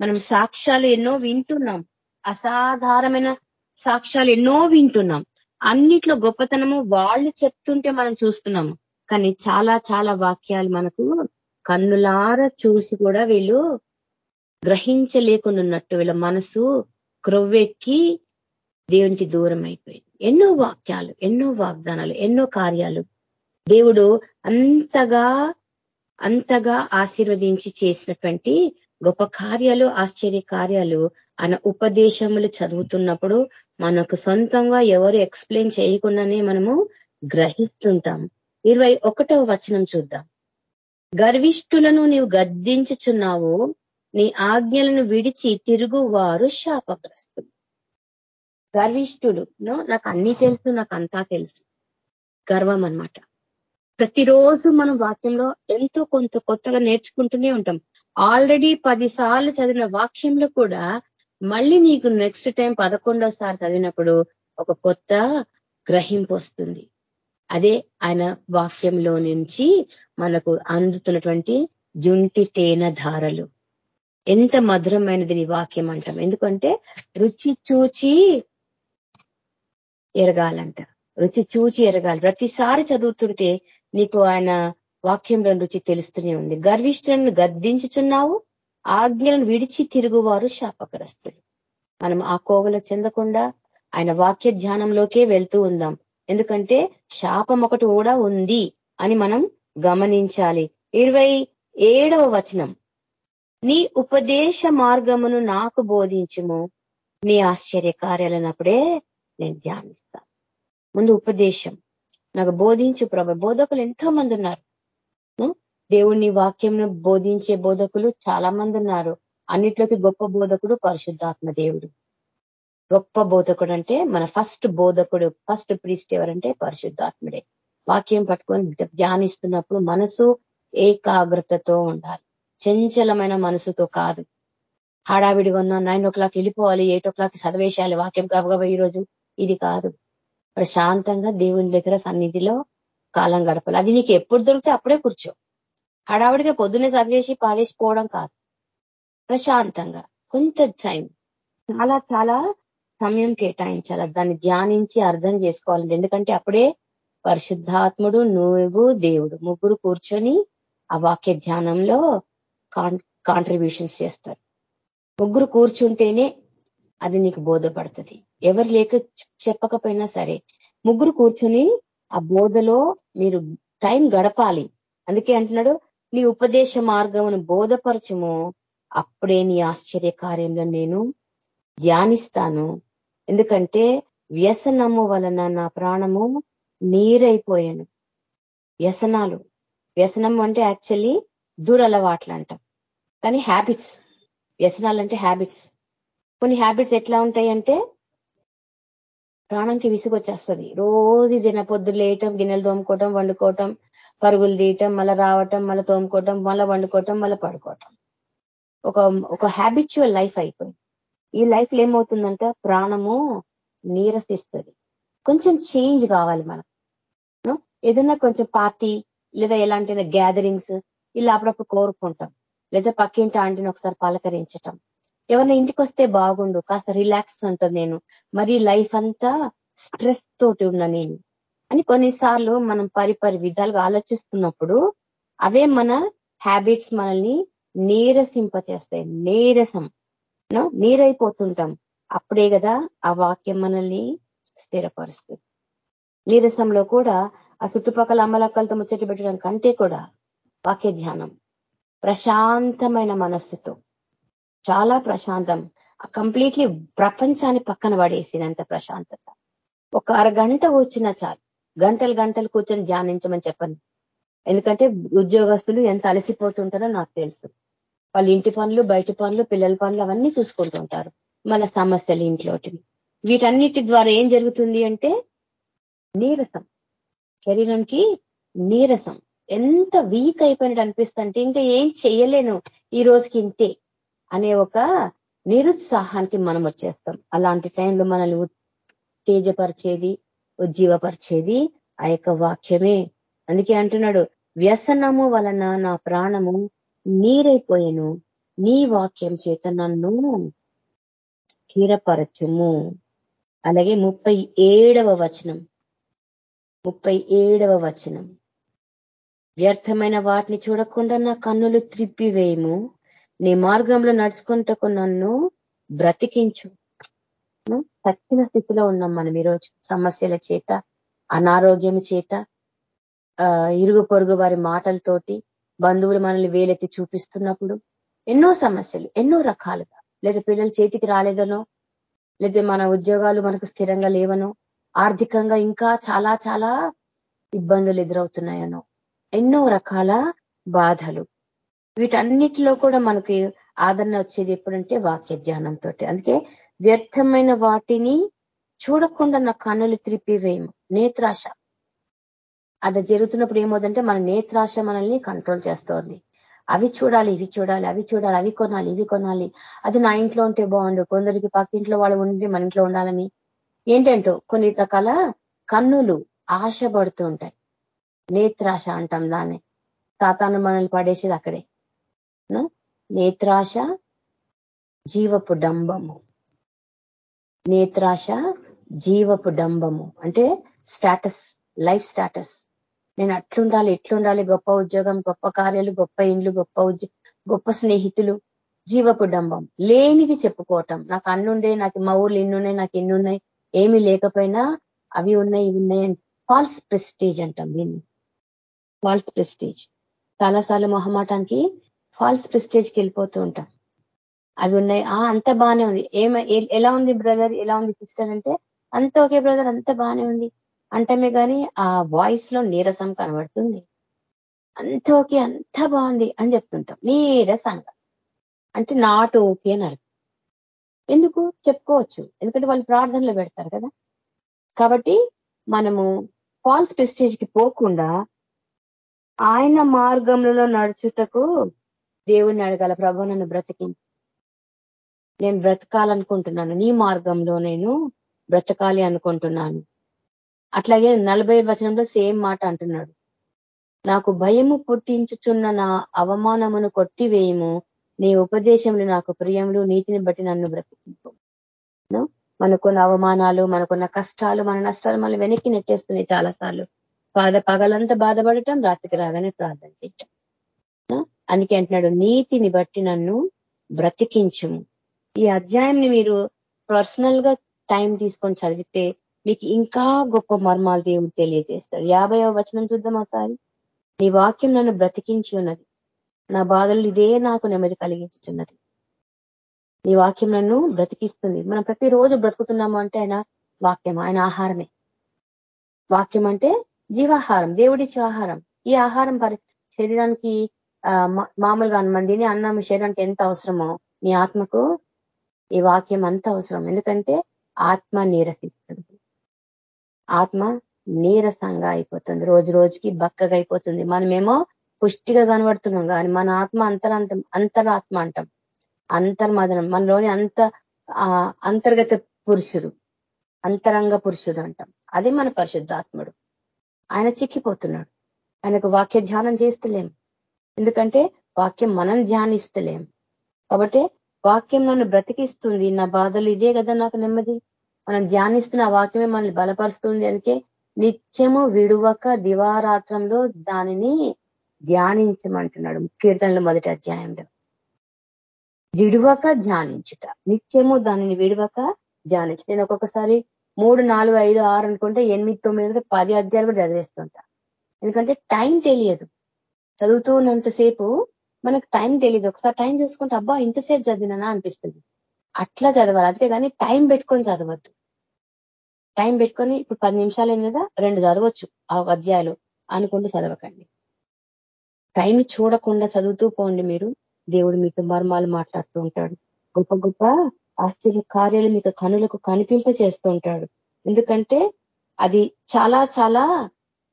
మనం సాక్ష్యాలు ఎన్నో వింటున్నాం. అసాధారణమైన సాక్ష్యాలు ఎన్నో వింటున్నాం. అన్నిట్లో గొప్పతనము వాళ్ళు చెప్తుంటే మనం చూస్తున్నాము. కానీ చాలా చాలా వాక్యాలు మనకు కన్నులార చూసి కూడా వీళ్ళు గ్రహించలేకున్నట్టు వీళ్ళ మనసు క్రొవ్వెక్కి దేవునికి దూరం అయిపోయింది ఎన్నో వాక్యాలు ఎన్నో వాగ్దానాలు ఎన్నో కార్యాలు దేవుడు అంతగా అంతగా ఆశీర్వదించి చేసినటువంటి గొప్ప కార్యాలు ఆశ్చర్య కార్యాలు ఆయన ఉపదేశములు చదువుతున్నప్పుడు మనకు సొంతంగా ఎవరు ఎక్స్ప్లెయిన్ చేయకుండానే మనము గ్రహిస్తుంటాం ఇరవై వచనం చూద్దాం. గర్విష్ఠులను నీవు గద్దించుచున్నావు. నీ ఆజ్ఞలను విడిచి తిరుగు వారు శాపగ్రస్తులు. గర్విష్ఠుడు నాకు అన్ని తెలుసు నాకు అంతా తెలుసు. గర్వం అనమాట ప్రతిరోజు మనం వాక్యంలో ఎంతో కొంత కొత్తగా నేర్చుకుంటూనే ఉంటాం. ఆల్రెడీ పదిసార్లు చదివిన వాక్యంలో కూడా మళ్ళీ నీకు నెక్స్ట్ టైం పదకొండోసారి చదివినప్పుడు ఒక కొత్త గ్రహింపు వస్తుంది. అదే ఆయన వాక్యంలో నుంచి మనకు అందుతున్నటువంటి జుంటి తేనె ధారలు. ఎంత మధురమైనది నీ వాక్యం అంటాం. ఎందుకంటే రుచి చూచి ఎరగాలంట. రుచి చూచి ఎరగాలి. ప్రతిసారి చదువుతుంటే నీకు ఆయన వాక్యంలో రుచి తెలుస్తూనే ఉంది. గర్విష్ఠులను గద్దించుచున్నావు ఆజ్ఞలను విడిచి తిరుగువారు శాపగ్రస్తులు. మనం ఆ కోవలో చెందకుండా ఆయన వాక్య ధ్యానంలోకే వెళ్తూ ఉందాం. ఎందుకంటే శాపం ఒకటి కూడా ఉంది అని మనం గమనించాలి. ఇరవై ఏడవ వచనం. నీ ఉపదేశ మార్గమును నాకు బోధించుము. నీ ఆశ్చర్య కార్యాలన్నప్పుడే నేను ధ్యానిస్తాను ముందు ఉపదేశం. నాకు బోధించు ప్రభ బోధకులు ఎంతో మంది ఉన్నారు దేవుణ్ణి వాక్యంను బోధించే బోధకులు చాలా మంది ఉన్నారు. అన్నిట్లోకి గొప్ప బోధకుడు పరిశుద్ధాత్మ దేవుడు. గొప్ప బోధకుడు అంటే మన ఫస్ట్ బోధకుడు ఫస్ట్ ప్రీస్ట్ ఎవరంటే పరిశుద్ధాత్ముడే. వాక్యం పట్టుకొని ధ్యానిస్తున్నప్పుడు మనసు ఏకాగ్రతతో ఉండాలి. చంచలమైన మనసుతో కాదు. హడావిడిగా ఉన్న నైన్ ఓ క్లాక్ వెళ్ళిపోవాలి ఎయిట్ ఓ క్లాక్ చదివేసేయాలి వాక్యం గబగబా ఈరోజు ఇది కాదు. ప్రశాంతంగా దేవుని దగ్గర సన్నిధిలో కాలం గడపాలి. అది నీకు ఎప్పుడు దొరికితే అప్పుడే కూర్చో. హడావిడిగా పొద్దునే చదివేసి పాలేసిపోవడం కాదు. ప్రశాంతంగా. కొంత టైం చాలా చాలా సమయం కేటాయించాలి. దాన్ని ధ్యానించి అర్థం చేసుకోవాలి. ఎందుకంటే అప్పుడే పరిశుద్ధాత్ముడు నువ్వు దేవుడు ముగ్గురు కూర్చొని ఆ వాక్య ధ్యానంలో కాంట్రిబ్యూషన్స్ చేస్తారు. ముగ్గురు కూర్చుంటేనే అది నీకు బోధపడుతుంది. ఎవరు లేక చెప్పకపోయినా సరే ముగ్గురు కూర్చొని ఆ బోధలో మీరు టైం గడపాలి. అందుకే అంటున్నాడు నీ ఉపదేశ మార్గమును బోధపరచము. అప్పుడే నీ ఆశ్చర్య కార్యంలో నేను ధ్యానిస్తాను. ఎందుకంటే వ్యసనము వలన నా ప్రాణము నీరైపోయాను. వ్యసనాలు. వ్యసనం అంటే యాక్చువల్లీ దూరలవాట్లు అంటాం. కానీ హ్యాబిట్స్. వ్యసనాలు అంటే హ్యాబిట్స్. కొన్ని హ్యాబిట్స్ ఎట్లా ఉంటాయంటే ప్రాణంకి విసుగొచ్చేస్తుంది. రోజు దిన పొద్దు లేయటం గిన్నెలు తోముకోవటం వండుకోవటం పరుగులు తీయటం మళ్ళీ రావటం మళ్ళీ తోముకోవటం మళ్ళీ వండుకోవటం మళ్ళీ పడుకోవటం. ఒక ఒక హ్యాబిచువల్ లైఫ్ అయిపోయింది. ఈ లైఫ్లో ఏమవుతుందంటే ప్రాణము నీరసిస్తుంది. కొంచెం చేంజ్ కావాలి మనం. ఏదన్నా కొంచెం పార్టీ లేదా ఎలాంటి గ్యాదరింగ్స్ ఇలా అప్పుడప్పుడు కోరుకుంటాం. లేదా పక్కింటి ఆంటీని ఒకసారి పలకరించటం. ఎవరైనా ఇంటికి వస్తే బాగుండు కాస్త రిలాక్స్ ఉంటాను నేను. మరి లైఫ్ అంతా స్ట్రెస్ తోటి ఉన్నా నేను. అని కొన్నిసార్లు మనం పరిపరి విధాలుగా ఆలోచిస్తున్నప్పుడు అవే మన హ్యాబిట్స్ మనల్ని నీరసింపచేస్తాయి. నీరసం. నీరైపోతుంటాం అప్పుడే కదా ఆ వాక్యం మనల్ని స్థిరపరుస్తుంది. నీరసంలో కూడా ఆ చుట్టుపక్కల అమ్మలక్కలతో ముచ్చట్లు పెట్టడం కంటే కూడా వాక్య ధ్యానం ప్రశాంతమైన మనస్సుతో చాలా ప్రశాంతం. కంప్లీట్లీ ప్రపంచాన్ని పక్కన పడేసినంత ప్రశాంతత. ఒక అరగంట కూర్చున్నా చాలు. గంటలు గంటలు కూర్చొని ధ్యానించమని చెప్పండి ఎందుకంటే ఉద్యోగస్తులు ఎంత అలసిపోతుంటారో నాకు తెలుసు. వాళ్ళ ఇంటి పనులు బయట పనులు పిల్లల పనులు అవన్నీ చూసుకుంటూ ఉంటారు. మన సమస్యలు ఇంట్లోటివి. వీటన్నిటి ద్వారా ఏం జరుగుతుంది అంటే నీరసం. శరీరంకి నీరసం. ఎంత వీక్ అయిపోయినట్టు అనిపిస్తుంటే ఇంకా ఏం చెయ్యలేను. ఈ రోజుకి ఇంతే అనే ఒక నిరుత్సాహానికి మనం వచ్చేస్తాం. అలాంటి టైంలో మనల్ని ఉత్తేజపరిచేది ఉజ్జీవపరిచేది ఆ యొక్క వాక్యమే. అందుకే అంటున్నాడు వ్యసనము వలన నా ప్రాణము నీరైపోయాను. నీ వాక్యం చేత నన్ను స్థిరపరచుము. అలాగే ముప్పై ఏడవ వచనం. ముప్పై ఏడవ వచనం. వ్యర్థమైన వాటిని చూడకుండా నా కన్నులు త్రిప్పివేయము. నీ మార్గంలో నడుచుకుంటకు నన్ను బ్రతికించు. తక్కిన స్థితిలో ఉన్నాం మనం ఈరోజు. సమస్యల చేత అనారోగ్యం చేత ఇరుగు పొరుగు వారి మాటలతోటి బంధువులు మనల్ని వేలెత్తి చూపిస్తున్నప్పుడు ఎన్నో సమస్యలు ఎన్నో రకాలుగా. లేదా పిల్లలు చేతికి రాలేదనో లేదా మన ఉద్యోగాలు మనకు స్థిరంగా లేవనో ఆర్థికంగా ఇంకా చాలా చాలా ఇబ్బందులు ఎదురవుతున్నాయనో ఎన్నో రకాల బాధలు. వీటన్నిటిలో కూడా మనకి ఆదరణ వచ్చేది ఎప్పుడంటే వాక్య ధ్యానంతో అందుకే వ్యర్థమైన వాటిని చూడకుండా నా కన్నులు త్రిప్పివేయము. నేత్రాశ. అది జరుగుతున్నప్పుడు ఏమవుతుందంటే మన నేత్రాశ మనల్ని కంట్రోల్ చేస్తోంది. అవి చూడాలి ఇవి చూడాలి అవి చూడాలి అవి కొనాలి ఇవి కొనాలి. అది నా ఇంట్లో ఉంటే బాగుండు కొందరికి పక్కింట్లో వాళ్ళు ఉండి మన ఇంట్లో ఉండాలని. ఏంటంటో కొన్ని రకాల కన్నులు ఆశపడుతూ ఉంటాయి నేత్రాశ అంటాం దాన్ని. తాతాను మనల్ని పడేసేది అక్కడే. నేత్రాశ జీవపు డంబము. నేత్రాశ జీవపు డంబము. అంటే స్టాటస్ లైఫ్ స్టాటస్. నేను అట్లుండాలి ఎట్లుండాలి గొప్ప ఉద్యోగం గొప్ప కార్యాలు గొప్ప ఇండ్లు గొప్ప గొప్ప స్నేహితులు జీవపు డంబం. లేనిది చెప్పుకోవటం. నాకు అన్నుండే నాకు మా ఊర్లు ఇన్నున్నాయి నాకు ఎన్నున్నాయి ఏమీ లేకపోయినా అవి ఉన్నాయి ఇవి ఉన్నాయి ఫాల్స్ ప్రెస్టేజ్ అంటాం దీన్ని. ఫాల్స్ ప్రెస్టేజ్ చాలాసార్లు మొహమాటానికి ఫాల్స్ ప్రెస్టేజ్కి వెళ్ళిపోతూ ఉంటాం. అవి ఉన్నాయి. ఆ అంత బాగానే ఉంది. ఏమ ఎలా ఉంది బ్రదర్ ఎలా ఉంది సిస్టర్ అంటే అంత ఓకే బ్రదర్ అంత బాగానే ఉంది. అంటమే కానీ ఆ వాయిస్లో నీరసం కనబడుతుంది. అంత ఓకే అంత బాగుంది అని చెప్తుంటాం. నీరసంగా. అంటే నాట్ ఓకే అని అర్థం. ఎందుకు? చెప్పుకోవచ్చు. ఎందుకంటే వాళ్ళు ప్రార్థనలో పెడతారు కదా. కాబట్టి మనము ఫాల్స్ ప్రెస్టేజ్కి పోకుండా ఆయన మార్గంలో నడుచుటకు దేవుణ్ణి అడగాల. ప్రభు నన్ను బ్రతికించి నేను బ్రతకాలనుకుంటున్నాను. నీ మార్గంలో నేను బ్రతకాలి అనుకుంటున్నాను. అట్లాగే నలభై వచనంలో సేమ్ మాట అంటున్నాడు. నాకు భయము పుట్టించుచున్న నా అవమానమును కొట్టివేయము. నీ ఉపదేశములు నాకు ప్రియములు. నీతిని బట్టి నన్ను బ్రతికింపు. మనకున్న అవమానాలు మనకున్న కష్టాలు మన నష్టాలు మనం వెనక్కి నెట్టేస్తున్నాయి చాలా సార్లు బాధ పగలంతా బాధపడటం రాత్రికి రాగానే ప్రార్థన చేయటం. అందుకే అంటున్నాడు నీతిని బట్టి నన్ను బ్రతికించుము. ఈ అధ్యాయంని మీరు పర్సనల్గా టైం తీసుకొని చదివితే మీకు ఇంకా గొప్ప మర్మాలు దేవుడు తెలియజేస్తాడు. యాభై వచనం చూద్దాం ఒకసారి. నీ వాక్యం నన్ను బ్రతికించి ఉన్నది. నా బాధలు ఇదే నాకు నెమ్మది కలిగించుతున్నది నీ వాక్యం నన్ను బ్రతికిస్తుంది. మనం ప్రతిరోజు బ్రతుకుతున్నాము అంటే ఆయన వాక్యం ఆయన ఆహారమే. వాక్యం అంటే జీవాహారం దేవుడిచ్చే ఆహారం. ఈ ఆహారం శరీరానికి మామూలుగా మందిని అన్నం శరీరానికి ఎంత అవసరమో నీ ఆత్మకు ఈ వాక్యం అంత అవసరం. ఎందుకంటే ఆత్మ నీరసిస్తుంది. ఆత్మ నీరసంగా అయిపోతుంది. రోజు రోజుకి బక్కగా అయిపోతుంది. మనమేమో పుష్టిగా కనబడుతున్నాం కానీ మన ఆత్మ అంతరాంతం అంతరాత్మ అంటాం. అంతర్మదనం. మనలోని అంత అంతర్గత పురుషుడు. అంతరంగ పురుషుడు అంటాం. అది మన పరిశుద్ధాత్ముడు. ఆయన చిక్కిపోతున్నాడు. ఆయనకు వాక్య ధ్యానం చేస్తలేం. ఎందుకంటే వాక్యం మనం ధ్యానిస్తలేం. కాబట్టి వాక్యం నన్ను బ్రతికిస్తుంది. నా బాధలు ఇదే కదా నాకు నెమ్మది. మనం ధ్యానిస్తున్న వాక్యమే మనల్ని బలపరుస్తుంది అందుకే నిత్యము విడువక దివారాత్రంలో దానిని ధ్యానించమంటున్నాడు కీర్తనలు మొదటి అధ్యాయంలో. విడువక ధ్యానించుట. నిత్యము దానిని విడువక ధ్యానించు నేను ఒక్కొక్కసారి మూడు నాలుగు ఐదు ఆరు అనుకుంటే ఎనిమిది తొమ్మిది పది అధ్యాయులు కూడా చదివేస్తుంటా. ఎందుకంటే టైం తెలియదు. చదువుతూ ఉన్నంతసేపు మనకు టైం తెలియదు. ఒకసారి టైం చూసుకుంటే అబ్బా ఇంతసేపు చదివినా అనిపిస్తుంది. అట్లా చదవాలి. అంతేగాని టైం పెట్టుకొని చదవద్దు. టైం పెట్టుకొని ఇప్పుడు పది నిమిషాలు కదా రెండు చదవచ్చు ఆ అధ్యాయాలు అనుకుంటూ చదవకండి. టైం చూడకుండా చదువుతూ పోండి మీరు. దేవుడు మీతో మర్మాలు మాట్లాడుతూ ఉంటాడు. గొప్ప గొప్ప ఆశ్చర్య కార్యాలు మీకు కనులకు కనిపింప చేస్తూ ఉంటాడు ఎందుకంటే అది చాలా చాలా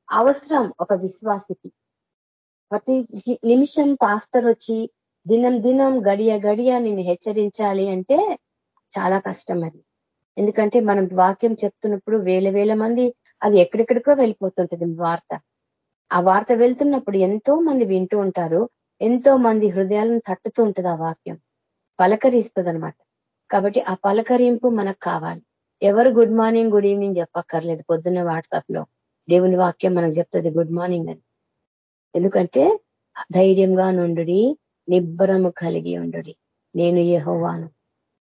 అవసరం ఒక విశ్వాసికి. ప్రతి నిమిషం పాస్టర్ వచ్చి దినం దినం గడియ గడియ నిన్ను హెచ్చరించాలి అంటే చాలా కష్టం అది. ఎందుకంటే మనం వాక్యం చెప్తున్నప్పుడు వేల వేల మంది అది ఎక్కడెక్కడికో వెళ్ళిపోతుంటది వార్త. ఆ వార్త వెళ్తున్నప్పుడు ఎంతో మంది వింటూ ఉంటారు ఎంతో మంది హృదయాలను తట్టుతూ ఉంటుంది ఆ వాక్యం. పలకరిస్తుంది అనమాట కాబట్టి ఆ పలకరింపు మనకు కావాలి. ఎవరు గుడ్ మార్నింగ్ గుడ్ ఈవినింగ్ చెప్పక్కర్లేదు పొద్దున్న వాట్సాప్లో దేవుని వాక్యం మనకు చెప్తుంది గుడ్ మార్నింగ్ అని. ఎందుకంటే ధైర్యంగా నుండు నిబ్బరము కలిగి ఉండు నేను యహోవాను.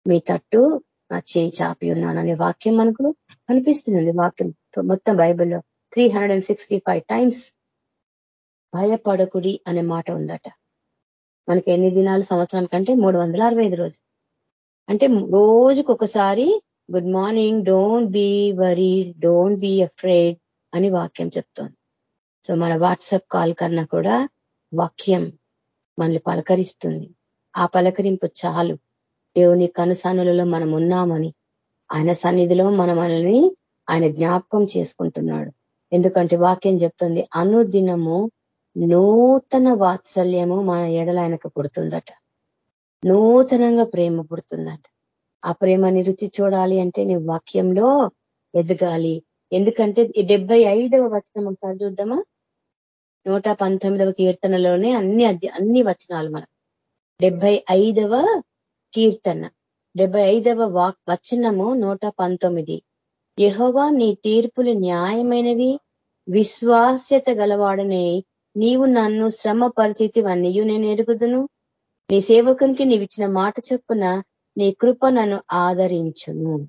మీ తట్టు నా చేయి చాపి ఉన్నానని వాక్యం మనకు కనిపిస్తుంది. వాక్యం మొత్తం బైబిల్లో త్రీ టైమ్స్ భయపడకుడి అనే మాట ఉందట. మనకి ఎన్ని దినాలు? సంవత్సరానికంటే మూడు వందల అరవై ఐదు రోజు అంటే రోజుకు ఒకసారి good morning don't be worry don't be afraid అని వాక్యం చెప్తోంది. సో మన వాట్సాప్ కాల్ కన్నా కూడా వాక్యం మనల్ని పలకరిస్తుంది. ఆ పలకరింపు చాలు. దేవుని కనుసన్నులలో మనం ఉన్నామని ఆయన సన్నిధిలో మన మనల్ని ఆయన జ్ఞాపకం చేసుకుంటున్నాడు. ఎందుకంటే వాక్యం చెప్తుంది అనుదినము నూతన వాత్సల్యము మన ఎడల ఆయనకు పుడుతుందట. నూతనంగా ప్రేమ పుడుతుందట. ఆ ప్రేమని రుచి చూడాలి అంటే నీ వాక్యంలో ఎదగాలి. ఎందుకంటే డెబ్బై ఐదవ వచనం ఒకసారి చూద్దామా? నూట పంతొమ్మిదవ కీర్తనలోనే అన్ని అన్ని వచనాలు మనం. డెబ్బై ఐదవ కీర్తన. డెబ్బై ఐదవ వాక్ వచనము నూట పంతొమ్మిది. యహోవా నీ తీర్పులు న్యాయమైనవి విశ్వాస్యత గలవాడనే. నీవు నన్ను శ్రమ పరిచితివన్నీ నేను ఎరుగుదును. నీ సేవకునికి నీవిచ్చిన మాట చొప్పున నీ కృప నన్ను ఆదరించును.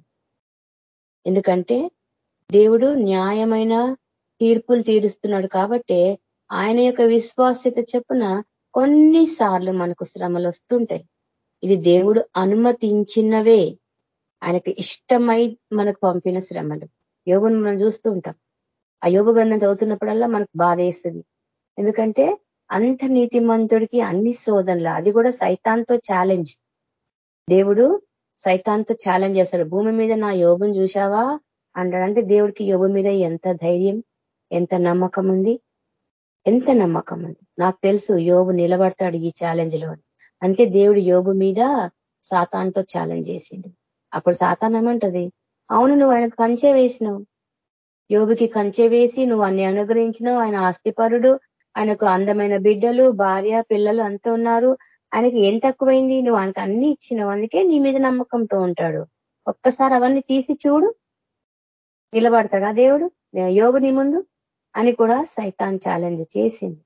ఎందుకంటే దేవుడు న్యాయమైన తీర్పులు తీరుస్తున్నాడు కాబట్టే ఆయన యొక్క విశ్వాస్యత చెప్పున కొన్నిసార్లు మనకు శ్రమలు వస్తుంటాయి ఇది దేవుడు అనుమతించినవే. ఆయనకు ఇష్టమై మనకు పంపిన శ్రమలు. యోగును మనం చూస్తూ ఉంటాం. ఆ యోగు గ్రంథం చదువుతున్నప్పుడల్లా మనకు బాధ వేస్తుంది. ఎందుకంటే అంత నీతిమంతుడికి అన్ని శోధనలు అది కూడా సైతాన్తో ఛాలెంజ్ దేవుడు సైతాన్తో ఛాలెంజ్ చేస్తాడు. భూమి మీద నా యోగును చూశావా? అంటాడంటే దేవుడికి యోగు మీద ఎంత ధైర్యం ఎంత నమ్మకం ఉంది ఎంత నమ్మకం ఉంది నాకు తెలుసు యోగు నిలబడతాడు ఈ ఛాలెంజ్లో అందుకే దేవుడు యోగు మీద సాతాన్తో ఛాలెంజ్ చేసిండు. అప్పుడు సాతాన్ ఏమంటది? అవును నువ్వు ఆయనకు కంచె వేసినావు. యోగుకి కంచె వేసి నువ్వు అన్ని అనుగ్రహించినావు. ఆయన ఆస్తిపరుడు ఆయనకు అందమైన బిడ్డలు భార్య పిల్లలు అంతా ఉన్నారు. ఆయనకి ఏం తక్కువైంది? నువ్వు ఆయనకు అన్ని ఇచ్చినావు. అందుకే నీ మీద నమ్మకంతో ఉంటాడు. ఒక్కసారి అవన్నీ తీసి చూడు. నిలబడతాడా దేవుడు? యోగు నీ ముందు అని కూడా సైతాన్ ఛాలెంజ్ చేసింది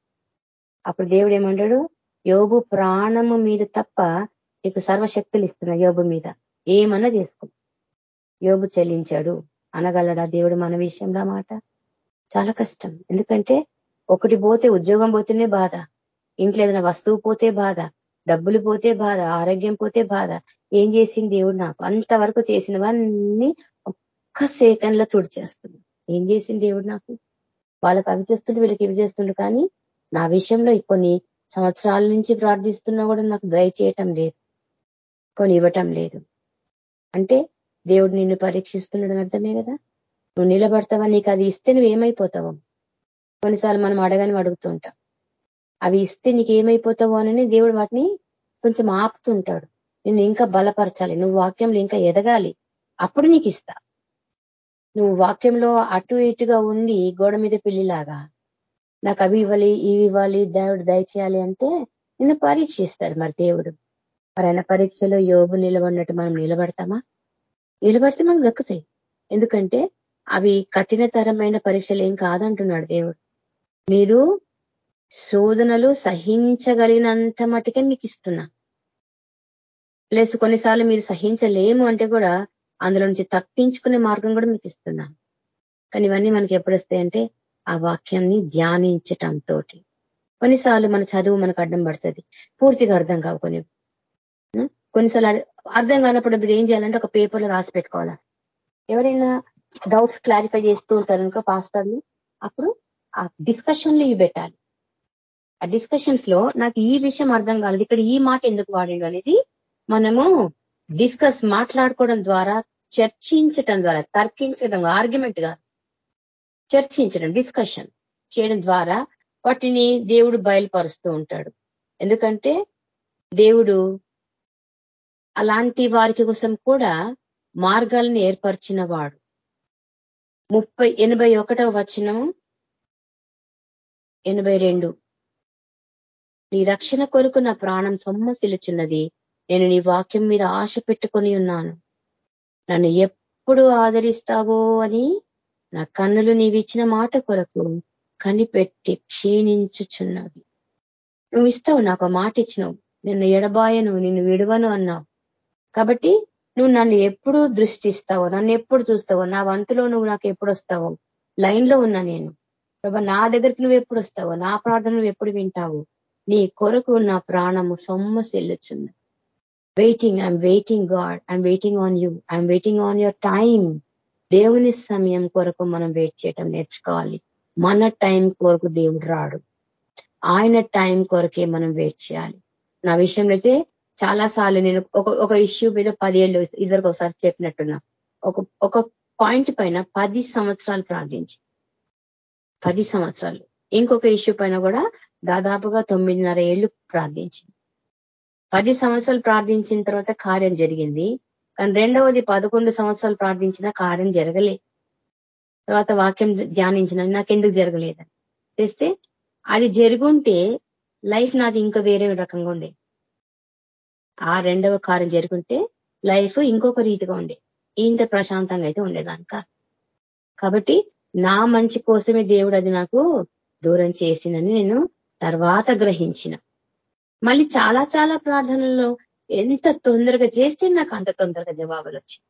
అప్పుడు దేవుడు ఏమంటాడు? యోగు ప్రాణము మీద తప్ప నీకు సర్వశక్తులు ఇస్తున్నా యోగు మీద ఏమన్నా చేసుకో. యోగు చెల్లించాడు. అనగలడా దేవుడు మన విషయంలో మాట? చాలా కష్టం. ఎందుకంటే ఒకటి పోతే ఉద్యోగం పోతేనే బాధ. ఇంట్లో ఏదైనా వస్తువు పోతే బాధ. డబ్బులు పోతే బాధ. ఆరోగ్యం పోతే బాధ. ఏం చేసింది దేవుడు నాకు? అంతవరకు చేసినవన్నీ ఒక్క సెకండ్లో తుడిచేస్తుంది. ఏం చేసింది దేవుడు నాకు? వాళ్ళకి అవి చేస్తుండే వీళ్ళకి ఇవి చేస్తుండే కానీ నా విషయంలో కొన్ని సంవత్సరాల నుంచి ప్రార్థిస్తున్నా కూడా నాకు దయచేయటం లేదు. కొని ఇవ్వటం లేదు. అంటే దేవుడు నిన్ను పరీక్షిస్తున్నాడు అర్థమే కదా? నువ్వు నిలబడతావా? నీకు అది ఇస్తే నువ్వు ఏమైపోతావు కొన్నిసార్లు మనం అడగని అడుగుతుంటాం. అవి ఇస్తే నీకు ఏమైపోతావు అని దేవుడు వాటిని కొంచెం ఆపుతుంటాడు. నిన్ను ఇంకా బలపరచాలి. నువ్వు వాక్యంలో ఇంకా ఎదగాలి. అప్పుడు నీకు ఇస్తా నువ్వు వాక్యంలో అటు ఇటుగా ఉండి గోడ మీద పిల్లిలాగా నాకు అవి ఇవ్వాలి ఇవి ఇవ్వాలి దేవుడు దయచేయాలి అంటే నిన్ను పరీక్షిస్తాడు మరి దేవుడు. మరి ఆయన పరీక్షలో యోగు నిలబడినట్టు మనం నిలబడతామా? నిలబడితే మనకు దక్కుతాయి. ఎందుకంటే అవి కఠినతరమైన పరీక్షలు ఏం కాదంటున్నాడు దేవుడు. మీరు శోధనలు సహించగలిగినంత మటుకే మీకు ఇస్తున్నా. ప్లస్ కొన్నిసార్లు మీరు సహించలేము అంటే కూడా అందులో నుంచి తప్పించుకునే మార్గం కూడా మీకు ఇస్తున్నా. కానీ ఇవన్నీ మనకి ఎప్పుడు వస్తాయంటే ఆ వాక్యాన్ని ధ్యానించటంతో కొన్నిసార్లు మన చదువు మనకు అడ్డం పడుతుంది. పూర్తిగా అర్థం కావు కొన్ని. కొన్నిసార్లు అర్థం కానప్పుడు ఇప్పుడు ఏం చేయాలంటే ఒక పేపర్లో రాసి పెట్టుకోవాలా? ఎవరైనా డౌట్స్ క్లారిఫై చేస్తూ ఉంటారు అనుకో పాస్టర్లు అప్పుడు ఆ డిస్కషన్లు ఇవి పెట్టాలి. ఆ డిస్కషన్స్లో నాకు ఈ విషయం అర్థం కాలేదు ఇక్కడ ఈ మాట ఎందుకు వాడిండు అనేది మనము డిస్కస్ మాట్లాడుకోవడం ద్వారా చర్చించటం ద్వారా తర్కించడం ఆర్గ్యుమెంట్గా చర్చించడం డిస్కషన్ చేయడం ద్వారా వాటిని దేవుడు బయలుపరుస్తూ ఉంటాడు. ఎందుకంటే దేవుడు అలాంటి వారికి కోసం కూడా మార్గాలను ఏర్పరిచిన వాడు ముప్పై ఎనభై ఒకటవ వచనం ఎనభై రెండు. నీ రక్షణ కొరకు నా ప్రాణం సొమ్మసిలుచున్నది నేను నీ వాక్యం మీద ఆశ పెట్టుకొని ఉన్నాను. నన్ను ఎప్పుడు ఆదరిస్తావో అని నా కన్నులు నీవిచ్చిన మాట కొరకు కనిపెట్టి క్షీణించుచున్నవి. నువ్వు ఇస్తావు నాకు మాట ఇచ్చినావు. నిన్ను ఎడబాయను నిన్ను విడవను అన్నావు. కాబట్టి నువ్వు నన్ను ఎప్పుడు దృష్టిస్తావో నన్ను ఎప్పుడు చూస్తావో నా వంతులో నువ్వు నాకు ఎప్పుడు వస్తావో లైన్లో ఉన్నా నేను. ప్రభా నా దగ్గరికి నువ్వు ఎప్పుడు వస్తావో నా ప్రార్థన నువ్వు ఎప్పుడు వింటావు నీ కొరకు నా ప్రాణము సొమ్మసిల్లుచున్న waiting I'm waiting God I'm waiting on you I'm waiting on your time దేవుని సమయం కొరకు మనం వెయిట్ చేయటం నేర్చుకోవాలి. మన టైం కొరకు దేవుడు రాడు. ఆయన టైం కొరకే మనం వెయిట్ చేయాలి. నా విషయంలో అయితే చాలా సార్లు నేను ఒక ఒక ఇష్యూ మీద పదేళ్ళు ఇద్దరికి ఒకసారి చెప్పినట్టున్నా. ఒక ఒక పాయింట్ పైన పది సంవత్సరాలు ప్రార్థించి. పది సంవత్సరాలు. ఇంకొక ఇష్యూ పైన కూడా దాదాపుగా తొమ్మిదిన్నర ఏళ్ళు ప్రార్థించింది పది సంవత్సరాలు ప్రార్థించిన తర్వాత కార్యం జరిగింది. కానీ రెండవది పదకొండు సంవత్సరాలు ప్రార్థించిన కార్యం జరగలే. తర్వాత వాక్యం ధ్యానించిన నాకెందుకు జరగలేదని తెస్తే అది జరుగుంటే లైఫ్ నాది ఇంకా వేరే రకంగా ఉండే. ఆ రెండవ కార్యం జరుగుంటే లైఫ్ ఇంకొక రీతిగా ఉండే. ఇంత ప్రశాంతంగా అయితే ఉండేదానిక కాబట్టి నా మంచి కోసమే దేవుడు అది నాకు దూరం చేసిందని నేను తర్వాత గ్రహించిన. మళ్ళీ చాలా చాలా ప్రార్థనల్లో ఎంత తొందరగా చేస్తే నాకు అంత తొందరగా జవాబులు వచ్చాయి.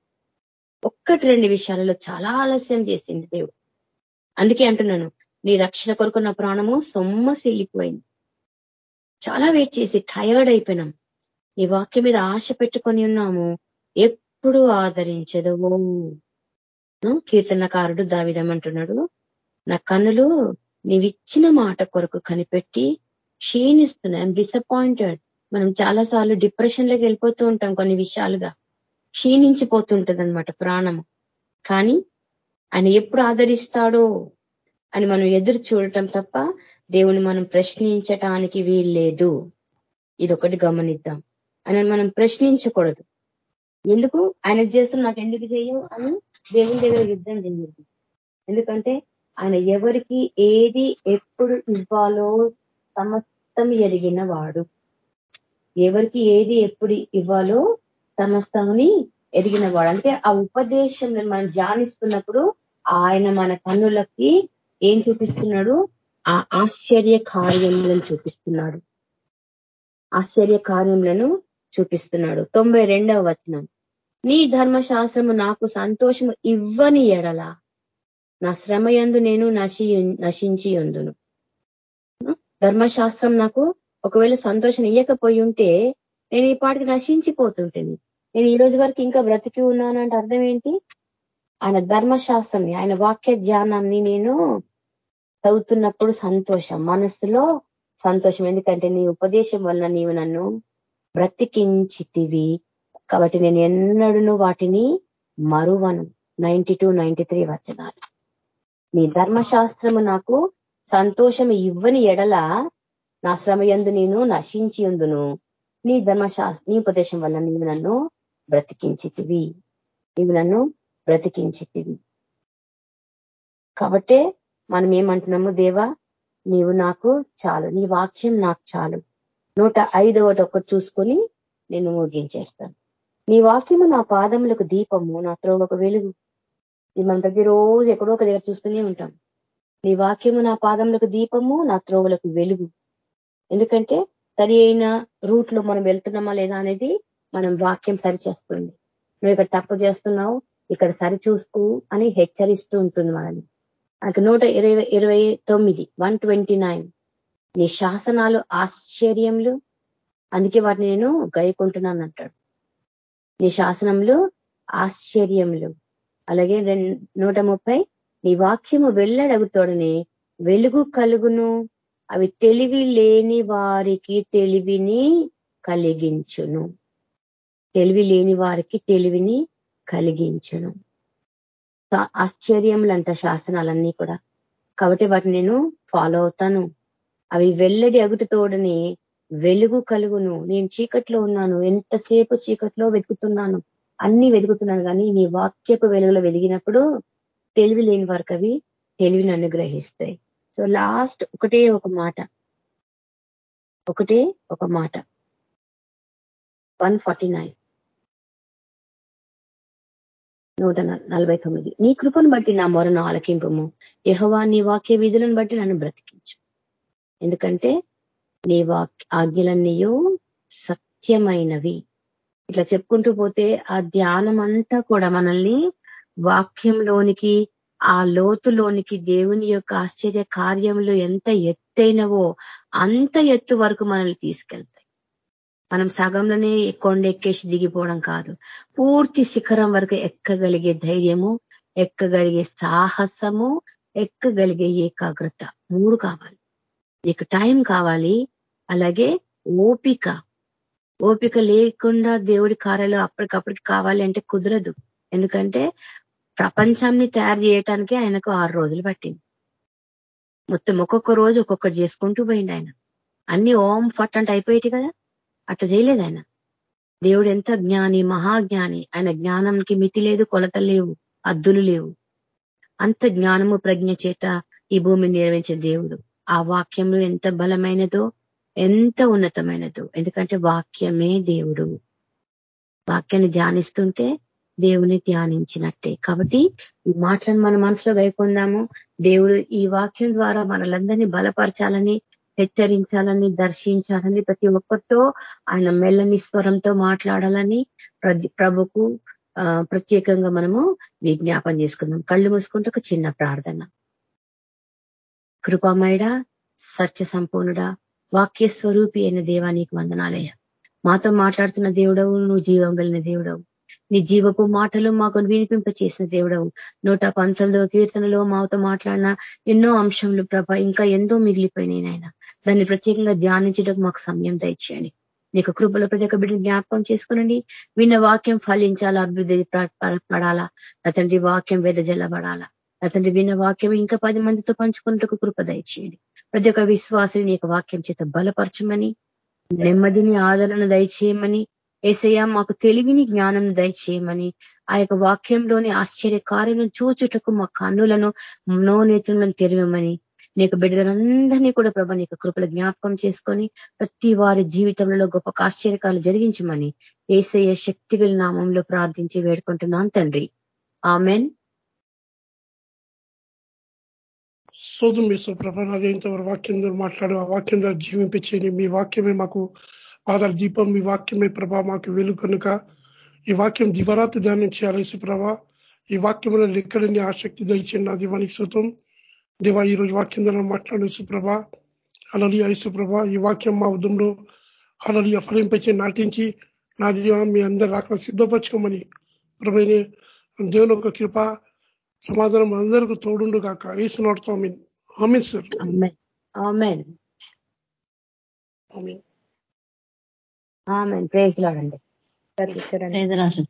ఒక్కటి రెండు విషయాలలో చాలా ఆలస్యం చేసింది దేవుడు. అందుకే అంటున్నాను నీ రక్షణ కొరకు నా ప్రాణము సొమ్మసిల్లిపోయింది చాలా వెయిట్ చేసి టయర్డ్ అయిపోయినాం. నీ వాక్యం మీద ఆశ పెట్టుకొని ఉన్నాము. ఎప్పుడు ఆదరించదు. కీర్తనకారుడు దావిదమంటున్నాడు నా కన్నులు నీవిచ్చిన మాట కొరకు కనిపెట్టి క్షీణిస్తున్నాయి. డిసప్పాయింటెడ్ మనం చాలా సార్లు డిప్రెషన్లోకి వెళ్ళిపోతూ ఉంటాం కొన్ని విషయాలుగా. క్షీణించిపోతుంటది అనమాట ప్రాణము. కానీ ఆయన ఎప్పుడు ఆదరిస్తాడో అని మనం ఎదురు చూడటం తప్ప దేవుని మనం ప్రశ్నించటానికి వీల్లేదు. ఇదొకటి గమనిద్దాం. ఆయన మనం ప్రశ్నించకూడదు. ఎందుకు? ఆయన చేస్తున్న నాకు ఎందుకు చేయవు అని దేవుని దగ్గర యుద్ధం చేయదు ఎందుకంటే ఆయన ఎవరికి ఏది ఎప్పుడు ఇవ్వాలో సమస్తం ఎరిగిన వాడు. ఎవరికి ఏది ఎప్పుడు ఇవ్వాలో సమస్తముని ఎదిగిన వాడు. అంటే ఆ ఉపదేశం మనం ధ్యానిస్తున్నప్పుడు ఆయన మన కన్నులకి ఏం చూపిస్తున్నాడు? ఆ ఆశ్చర్య కార్యములను చూపిస్తున్నాడు. ఆశ్చర్య కార్యములను చూపిస్తున్నాడు. తొంభై రెండవ వచనం. నీ ధర్మశాస్త్రము నాకు సంతోషము ఇవ్వని ఎడల నా శ్రమయందు నేను నశి నశించి ఎందును ధర్మశాస్త్రం నాకు ఒకవేళ సంతోషం ఇయ్యకపోయి ఉంటే నేను ఈ పాటికి నశించిపోతుంటేని. నేను ఈ రోజు వరకు ఇంకా బ్రతికి ఉన్నాను అంటే అర్థం ఏంటి? ఆయన ధర్మశాస్త్రంని ఆయన వాక్య ధ్యానాన్ని నేను చదువుతున్నప్పుడు సంతోషం మనస్సులో సంతోషం. ఎందుకంటే నీ ఉపదేశం వలన నీవు నన్ను బ్రతికించితివి. కాబట్టి నేను ఎన్నడూ వాటిని మరువను. నైన్టీ టూ నైన్టీ త్రీ వచనాలు. నీ ధర్మశాస్త్రము నాకు సంతోషం ఇవ్వని ఎడల నా శ్రమ ఎందు నేను నశించి ఉందును నీ ధర్మశాస్త్ర నీ ఉపదేశం వల్ల నీవు నన్ను బ్రతికించితివి. నీవు నన్ను బ్రతికించితివి. కాబట్టే మనం ఏమంటున్నాము దేవా? నీవు నాకు చాలు. నీ వాక్యం నాకు చాలు. నూట ఐదవటి ఒకటి చూసుకొని నేను ముగించేస్తాను. నీ వాక్యము నా పాదములకు దీపము నా త్రోవకు వెలుగు. ఇది మనం ప్రతిరోజు ఎక్కడో ఒక దగ్గర చూస్తూనే ఉంటాం. నీ వాక్యము నా పాదములకు దీపము నా త్రోవలకు వెలుగు. ఎందుకంటే సరి అయిన రూట్లో మనం వెళ్తున్నామా లేదా అనేది మనం వాక్యం సరిచేస్తుంది. నువ్వు ఇక్కడ తప్పు చేస్తున్నావు ఇక్కడ సరి చూసుకో అని హెచ్చరిస్తూ ఉంటుంది మనల్ని. నాకు నూట ఇరవై ఇరవై తొమ్మిది వన్ ట్వంటీ నైన్. నీ శాసనాలు ఆశ్చర్యములు. అందుకే వాటిని నేను గైకుంటున్నాను అంటాడు. నీ శాసనములు ఆశ్చర్యములు. అలాగే నూట ముప్పై నీ వాక్యము వెళ్ళడగుతోడని వెలుగు కలుగును. అవి తెలివి లేని వారికి తెలివిని కలిగించును. తెలివి లేని వారికి తెలివిని కలిగించను. ఆశ్చర్యములంట శాసనాలన్నీ కూడా. కాబట్టి వాటిని నేను ఫాలో అవుతాను. అవి వెల్లడి అగుటి తోడని వెలుగు కలుగును. నేను చీకట్లో ఉన్నాను. ఎంతసేపు చీకట్లో వెతుకుతున్నాను? అన్ని వెతుకుతున్నాను కానీ నీ వాక్యపు వెలుగులో వెలిగినప్పుడు తెలివి లేని వారికి అవి తెలివిని అనుగ్రహిస్తాయి. సో లాస్ట్ ఒకటే ఒక మాట. ఒకటే ఒక మాట. వన్ ఫార్టీ నైన్ నూట నలభై తొమ్మిది. నీ కృపను బట్టి నా మొరను ఆలకింపము. యహోవా నీ వాక్య విధులను బట్టి నన్ను బ్రతికించు. ఎందుకంటే నీ వాక్య ఆజ్ఞలన్నీయో సత్యమైనవి. ఇట్లా చెప్పుకుంటూ పోతే ఆ ధ్యానం అంతా కూడా మనల్ని వాక్యంలోనికి ఆ లోతులోనికి దేవుని యొక్క ఆశ్చర్య కార్యములు ఎంత ఎత్తైనవో అంత ఎత్తు వరకు మనల్ని తీసుకెళ్తాయి. మనం సగంలోనే కొండ ఎక్కేసి దిగిపోవడం కాదు. పూర్తి శిఖరం వరకు ఎక్కగలిగే ధైర్యము ఎక్కగలిగే సాహసము ఎక్కగలిగే ఏకాగ్రత మూడు కావాలి. నీకు టైం కావాలి అలాగే ఓపిక. ఓపిక లేకుండా దేవుడి కార్యాలు అప్పటికప్పటికి కావాలి అంటే కుదరదు. ఎందుకంటే ప్రపంచాన్ని తయారు చేయటానికి ఆయనకు ఆరు రోజులు పట్టింది. మొత్తం ఒక్కొక్క రోజు ఒక్కొక్కటి చేసుకుంటూ పోయింది ఆయన. అన్ని ఓం ఫట్ అంటే అయిపోయేటి కదా? అట్లా చేయలేదు ఆయన. దేవుడు ఎంత జ్ఞాని మహాజ్ఞాని. ఆయన జ్ఞానంకి మితి లేదు కొలత లేవు అద్దులు లేవు. అంత జ్ఞానము ప్రజ్ఞ చేత ఈ భూమిని నిర్వహించే దేవుడు. ఆ వాక్యంలో ఎంత బలమైనదో ఎంత ఉన్నతమైనదో. ఎందుకంటే వాక్యమే దేవుడు. వాక్యాన్ని ధ్యానిస్తుంటే దేవుని ధ్యానించినట్టే. కాబట్టి ఈ మాటలను మన మనసులో గైకొందాము దేవుడు ఈ వాక్యం ద్వారా మనలందరినీ బలపరచాలని హెచ్చరించాలని దర్శించాలని ప్రతి ఒక్కరితో ఆయన మెల్లని స్వరంతో మాట్లాడాలని ప్రభుకు ప్రత్యేకంగా మనము విజ్ఞాపన చేసుకుందాం. కళ్ళు మూసుకుంటే ఒక చిన్న ప్రార్థన. కృపామయుడ సత్య సంపూర్ణుడ వాక్య స్వరూపి అయిన దేవా నీకు వందనాలయ్య. మాతో మాట్లాడుతున్న దేవుడవు నువ్వు జీవం కలిగిన దేవుడవు. నీ జీవపు మాటలు మాకు వినిపింప చేసిన దేవుడవు. నూట పంతొమ్మిదవ కీర్తనలో మాతో మాట్లాడిన ఎన్నో అంశంలు ప్రభ ఇంకా ఎంతో మిగిలిపోయినాయి నాయన. దాన్ని ప్రత్యేకంగా ధ్యానించడానికి మాకు సమయం దయచేయండి. నీకు కృపల ప్రతి ఒక్క బిడ్డను జ్ఞాపకం చేసుకునండి. విన్న వాక్యం ఫలించాలా అభివృద్ధి పడాలా? అతండి వాక్యం వెదజల్లబడాలా అతండి విన్న వాక్యం ఇంకా పది మందితో పంచుకున్నట్టుకు కృప దయచేయండి. ప్రతి ఒక్క విశ్వాసం నీ వాక్యం చేత బలపరచమని నెమ్మదిని ఆదరణ దయచేయమని ఏసయ్య మాకు తెలివిని జ్ఞానం దయచేయమని. ఆ యొక్క వాక్యంలోని ఆశ్చర్య కార్యం చూచుటకు మా కన్నులను నోనేతులను తెరవమని. నీకు బిడ్డలందరినీ కూడా ప్రభ నీకు కృపల జ్ఞాపకం చేసుకొని ప్రతి వారి జీవితంలో గొప్ప ఆశ్చర్యకాలు జరిగించమని. ఏసయ్య శక్తిగల నామంలో ప్రార్థించి వేడుకుంటున్నాను తండ్రి. ఆమెన్. సోదం మీ ప్రభ అదేంతవరకు వాక్యం ద్వారా మాట్లాడు ఆ వాక్యం ద్వారా జీవింపించేది మీ వాక్యమే మాకు ఆధార దీపం మీ వాక్యమే ప్రభా మాకు వెలు కనుక. ఈ వాక్యం దివరాత్రి ధ్యానం చేయాలి ప్రభ. ఈ వాక్యంలో లెక్కడని ఆసక్తి దయచేయండి. నా దీవానికి శుతం దివా ఈరోజు వాక్యం ద్వారా మాట్లాడు సుప్రభ అలలి ఐసుప్రభ ఈ వాక్యం మా ఉదంలో అలలి ఫలింపచ్చి నాటించి నా దీవ మీ అందరు అక్కడ సిద్ధపరచుకోమని ప్రభైన దేవుని ఒక కృప సమాధానం అందరికీ తోడుండు కాక వేసినోడుతో mean amen. Sir. Amen. Amen. Praise లాడండి. Praise రాసి